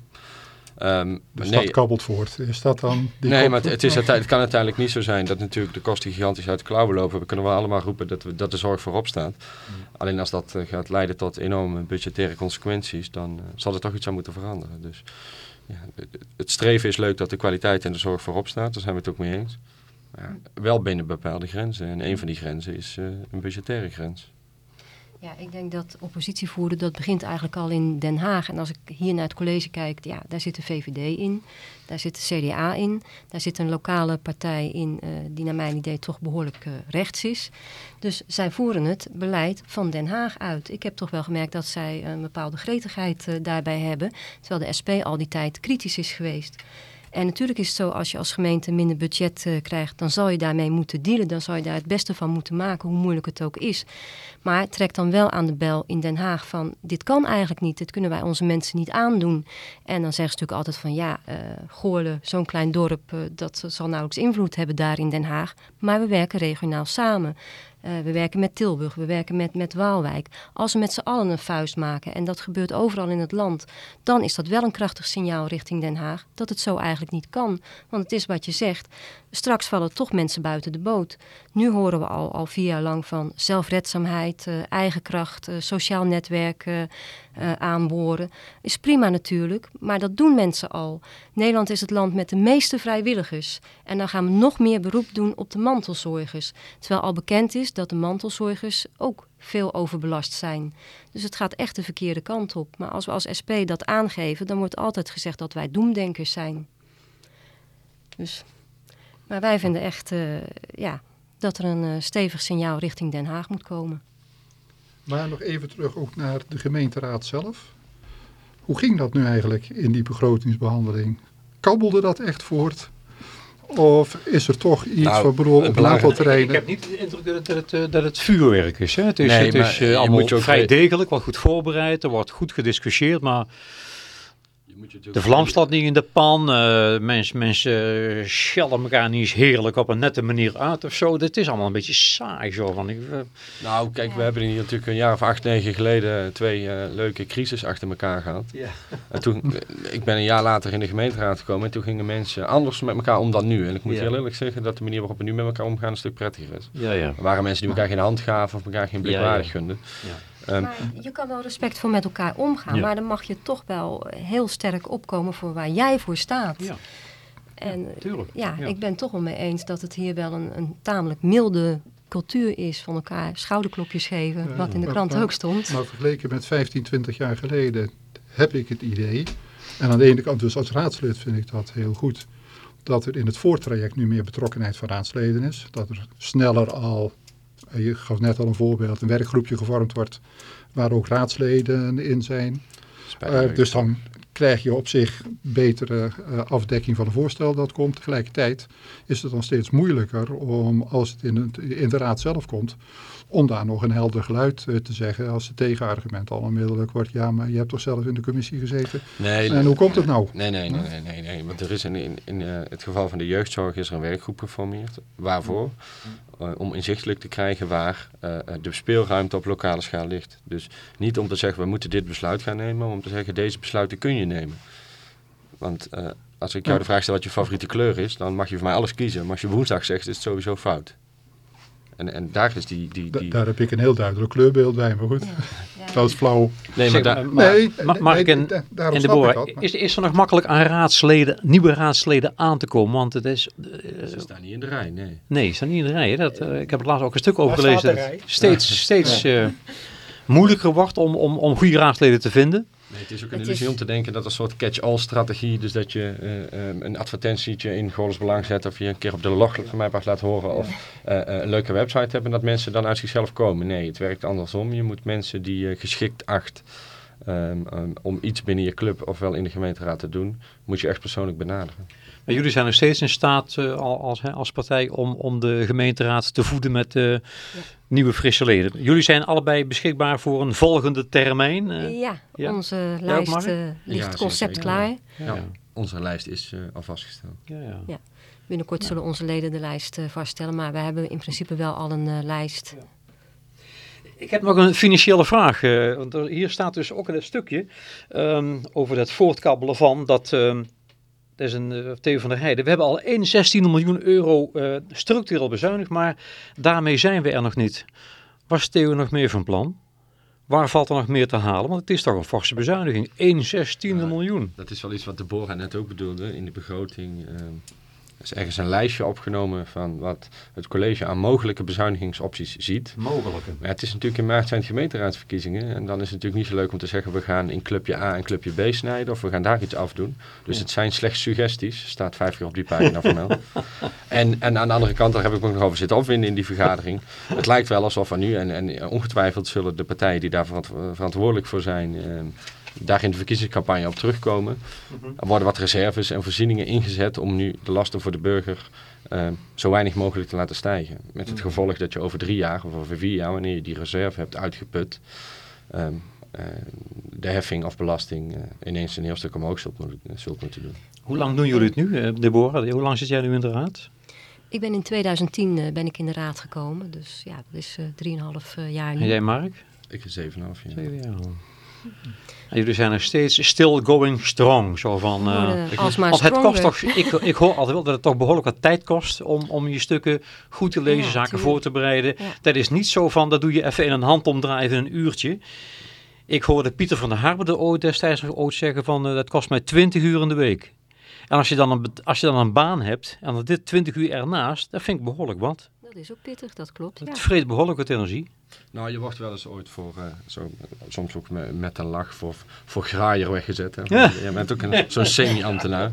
Um, nee, dat kabbelt voort. Is dat dan... nee, maar het, is, het, kan uiteindelijk niet zo zijn dat natuurlijk de kosten gigantisch uit de klauwen lopen. We kunnen wel allemaal roepen dat, we, dat de zorg voorop staat. Mm. Alleen als dat gaat leiden tot enorme budgettaire consequenties, dan uh, zal er toch iets aan moeten veranderen. Dus ja, het streven is leuk dat de kwaliteit en de zorg voorop staat, daar zijn we het ook mee eens. Wel binnen bepaalde grenzen. En een van die grenzen is uh, een budgettaire grens. Ja, ik denk dat oppositie voeren, dat begint eigenlijk al in Den Haag. En als ik hier naar het college kijk, ja, daar zit de VVD in, daar zit de CDA in, daar zit een lokale partij in uh, die naar mijn idee toch behoorlijk uh, rechts is. Dus zij voeren het beleid van Den Haag uit. Ik heb toch wel gemerkt dat zij een bepaalde gretigheid daarbij hebben, terwijl de SP al die tijd kritisch is geweest. En natuurlijk is het zo, als je als gemeente minder budget uh, krijgt, dan zal je daarmee moeten dealen. Dan zal je daar het beste van moeten maken, hoe moeilijk het ook is. Maar trek dan wel aan de bel in Den Haag van, dit kan eigenlijk niet. Dit kunnen wij onze mensen niet aandoen. En dan zeggen ze natuurlijk altijd van, ja, uh, Goorlen, zo'n klein dorp, uh, dat zal nauwelijks invloed hebben daar in Den Haag. Maar we werken regionaal samen. Uh, we werken met Tilburg, we werken met, met Waalwijk. Als we met z'n allen een vuist maken, en dat gebeurt overal in het land, dan is dat wel een krachtig signaal richting Den Haag dat het zo eigenlijk niet kan. Want het is wat je zegt, straks vallen toch mensen buiten de boot. Nu horen we al, al vier jaar lang van zelfredzaamheid, uh, eigen kracht, uh, sociaal netwerk aanboren. Is prima natuurlijk, maar dat doen mensen al. Nederland is het land met de meeste vrijwilligers. En dan gaan we nog meer beroep doen op de mantelzorgers. Terwijl al bekend is dat de mantelzorgers ook veel overbelast zijn. Dus het gaat echt de verkeerde kant op. Maar als we als SP dat aangeven, dan wordt altijd gezegd dat wij doemdenkers zijn. Dus, maar wij vinden echt uh, ja, dat er een uh, stevig signaal richting Den Haag moet komen. Maar nog even terug ook naar de gemeenteraad zelf. Hoe ging dat nu eigenlijk in die begrotingsbehandeling? Kabbelde dat echt voort? Of is er toch iets, nou, bedoel, op een aantal terreinen? Ik heb niet de indruk dat het, dat het, dat het vuurwerk is. Hè? Het is, nee, het is uh, allemaal vrij degelijk, wordt goed voorbereid, er wordt goed gediscussieerd, maar de vlam staat niet in de pan. Uh, mensen mensen schelden elkaar niet eens heerlijk op een nette manier uit of zo. Dit is allemaal een beetje saai zo. Van, ik, uh... Nou, kijk, we hebben hier natuurlijk een jaar of acht, negen geleden twee uh, leuke crisis achter elkaar gehad. Ja. En toen, ik ben een jaar later in de gemeenteraad gekomen en toen gingen mensen anders met elkaar om dan nu. En ik moet ja. heel eerlijk zeggen dat de manier waarop we nu met elkaar omgaan een stuk prettiger is. Ja, ja. Er waren mensen die elkaar geen hand gaven of elkaar geen blik waardig ja, gunden. Ja. Um, maar je kan wel respectvol met elkaar omgaan, ja. maar dan mag je toch wel heel sterk opkomen voor waar jij voor staat. Ja. En ja, ja, ik ben toch wel mee eens dat het hier wel een, een tamelijk milde cultuur is van elkaar schouderklopjes geven, wat in de krant maar, ook stond. Maar vergeleken met 15, 20 jaar geleden heb ik het idee, en aan de ene kant dus als raadslid vind ik dat heel goed, dat er in het voortraject nu meer betrokkenheid van raadsleden is. Dat er sneller al je gaf net al een voorbeeld, een werkgroepje gevormd wordt waar ook raadsleden in zijn. Uh, dus dan krijg je op zich betere uh, afdekking van een voorstel dat komt. Tegelijkertijd is het dan steeds moeilijker om, als het in, het in de raad zelf komt, om daar nog een helder geluid uh, te zeggen als het tegenargument al onmiddellijk wordt. Ja, maar je hebt toch zelf in de commissie gezeten? Nee, en hoe komt het nou? Nee, nee, nee, nee, nee, nee. want er is in, in, in uh, het geval van de jeugdzorg is er een werkgroep geformeerd. Waarvoor? Om inzichtelijk te krijgen waar de speelruimte op lokale schaal ligt. Dus niet om te zeggen we moeten dit besluit gaan nemen, maar om te zeggen deze besluiten kun je nemen. Want als ik jou de vraag stel wat je favoriete kleur is, dan mag je voor mij alles kiezen. Maar als je woensdag zegt, is het sowieso fout. En, en daar is die... die, die... Da daar heb ik een heel duidelijk kleurbeeld bij, maar goed. Ja. dat is flauw. Nee, maar, daar, maar, nee, Mark nee, en, en Deborah, dat, is, is er nog makkelijk aan raadsleden, nieuwe raadsleden aan te komen? Want het is... Uh, ze staan niet in de rij, nee. Nee, ze staan niet in de rij. Dat, uh, ik heb het laatst ook een stuk over gelezen. Dat steeds, steeds uh, moeilijker wordt om, om, om goede raadsleden te vinden. Nee, het is ook een illusie is... om te denken dat een soort catch-all strategie, dus dat je uh, um, een advertentietje in Goorles Belang zet of je een keer op de log van mij pas laat horen of uh, uh, een leuke website hebben en dat mensen dan uit zichzelf komen. Nee, het werkt andersom. Je moet mensen die je geschikt acht um, um, om iets binnen je club ofwel in de gemeenteraad te doen, moet je echt persoonlijk benaderen. Maar jullie zijn nog steeds in staat uh, als, als partij om, om de gemeenteraad te voeden met uh, ja. Nieuwe frisse leden. Jullie zijn allebei beschikbaar voor een volgende termijn. Uh, ja, ja, onze lijst ligt ja, concept zeker, klaar. Ja. Onze lijst is al vastgesteld. Ja, Binnenkort zullen onze leden de lijst vaststellen, maar we hebben in principe wel al een lijst. Ik heb nog een financiële vraag. want er, hier staat dus ook in het stukje um, over het voortkabbelen van dat... Um, dat is een uh, Theo van der Heijden. We hebben al 16 miljoen euro uh, structureel bezuinigd, maar daarmee zijn we er nog niet. Was Theo nog meer van plan? Waar valt er nog meer te halen? Want het is toch een forse bezuiniging. 1 16 miljoen. Dat is wel iets wat de Bora net ook bedoelde in de begroting. Uh, er is ergens een lijstje opgenomen van wat het college aan mogelijke bezuinigingsopties ziet. Mogelijke. Maar het is natuurlijk in maart zijn het gemeenteraadsverkiezingen. En dan is het natuurlijk niet zo leuk om te zeggen we gaan in clubje A en clubje B snijden. Of we gaan daar iets afdoen. Dus ja. het zijn slechts suggesties. Staat vijf keer op die pagina vermeld. en, en aan de andere kant, daar heb ik me nog over zitten opwinden in die vergadering. Het lijkt wel alsof er nu, en, en ongetwijfeld zullen de partijen die daar verantwoordelijk voor zijn... Uh, daar in de verkiezingscampagne op terugkomen. Er worden wat reserves en voorzieningen ingezet om nu de lasten voor de burger uh, zo weinig mogelijk te laten stijgen. Met het mm-hmm. gevolg dat je over drie jaar of over vier jaar, wanneer je die reserve hebt uitgeput, um, uh, de heffing of belasting uh, ineens een heel stuk omhoog zult, zult moeten doen. Hoe lang doen jullie het nu, Deborah? Hoe lang zit jij nu in de raad? Ik ben in 2010 ben ik in de raad gekomen, dus ja, dat is 3,5 jaar nu. En jij Mark? Ik 7,5 jaar. 7 jaar. Jullie zijn nog steeds still going strong. Zo van, uh, het kost toch, ik, ik hoor altijd wel dat het toch behoorlijk wat tijd kost om, om je stukken goed te lezen, ja, zaken tuurlijk. voor te bereiden. Ja. Dat is niet zo van, dat doe je even in een handomdraai een uurtje. Ik hoorde Pieter van der Harbe ooit destijds ooit zeggen van, uh, dat kost mij 20 uur in de week. En als je dan een, als je dan een baan hebt en dit 20 uur ernaast, dat vind ik behoorlijk wat. Dat is ook pittig, dat klopt. Het ja. vreet behoorlijk wat energie. Nou, je wordt wel eens ooit voor, uh, zo, soms ook met, met, een lach, voor, voor graaier weggezet. Hè? Ja. Je bent ook zo'n semi-ambtenaar.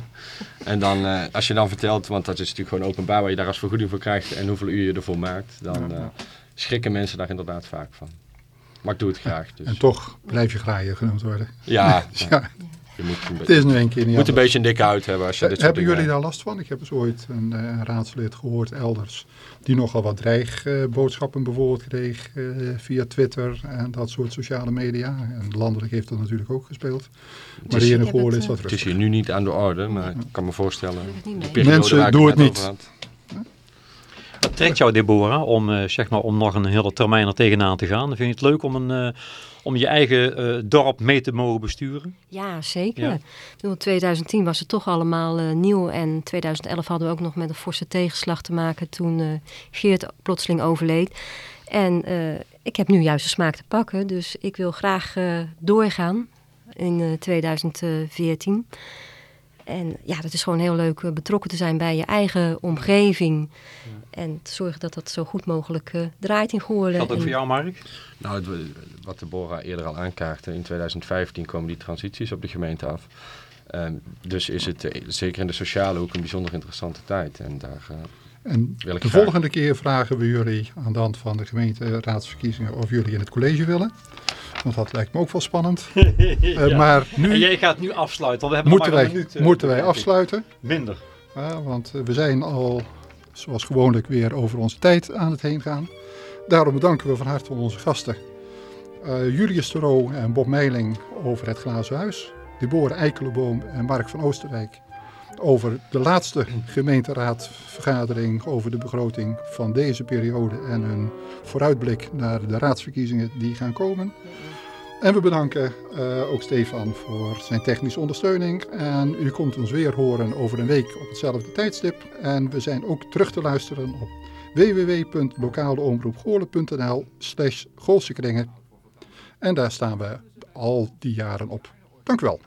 En dan, uh, als je dan vertelt, want dat is natuurlijk gewoon openbaar waar je daar als vergoeding voor krijgt en hoeveel uur je ervoor maakt, dan uh, schrikken mensen daar inderdaad vaak van. Maar ik doe het graag. Dus. En toch blijf je graaier genoemd worden. Ja. ja. Je moet een het is nu een keer niet moet een beetje een dikke uit hebben. Als je dit hebben jullie daar last van? Ik heb eens ooit een, een raadslid gehoord elders die nogal wat dreigboodschappen uh, bijvoorbeeld kreeg uh, via Twitter en dat soort sociale media. En landelijk heeft dat natuurlijk ook gespeeld. Maar hier in is dat rustig. Het is hier nu niet aan de orde, maar ik kan me voorstellen. Mensen, doe het niet. Trekt jou, Deborah, om, uh, zeg maar, om nog een hele termijn er tegenaan te gaan? Vind je het leuk om een om je eigen uh, dorp mee te mogen besturen? Ja, zeker. Ja. In 2010 was het toch allemaal nieuw en 2011 hadden we ook nog met een forse tegenslag te maken toen Geert plotseling overleed. En ik heb nu juist de smaak te pakken, dus ik wil graag doorgaan in 2014. En ja, dat is gewoon heel leuk betrokken te zijn bij je eigen omgeving. Ja. En te zorgen dat dat zo goed mogelijk uh, draait in Goorlen. Wat ook voor jou, Mark? Nou, het, wat de Bora eerder al aankaartte, in 2015 komen die transities op de gemeente af. Um, dus is het uh, zeker in de sociale hoek een bijzonder interessante tijd. En daar uh, en de graag... volgende keer vragen we jullie aan de hand van de gemeenteraadsverkiezingen of jullie in het college willen. want dat lijkt me ook wel spannend. Uh, maar nu en jij gaat nu afsluiten, want we hebben moeten, nog wij, een minuut, uh, moeten wij afsluiten. Minder. Ja, want we zijn al, zoals gewoonlijk, weer over onze tijd aan het heen gaan. Daarom bedanken we van harte onze gasten. Uh, Julius Thoreau en Bob Meiling over het Glazen Huis. Deborah Eikelenboom en Mark van Oosterwijk over de laatste gemeenteraadvergadering over de begroting van deze periode en een vooruitblik naar de raadsverkiezingen die gaan komen. En we bedanken uh, ook Stefan voor zijn technische ondersteuning. En u komt ons weer horen over een week op hetzelfde tijdstip. En we zijn ook terug te luisteren op www.lokaleomroepgoorlen.nl slash En daar staan we al die jaren op. Dank u wel.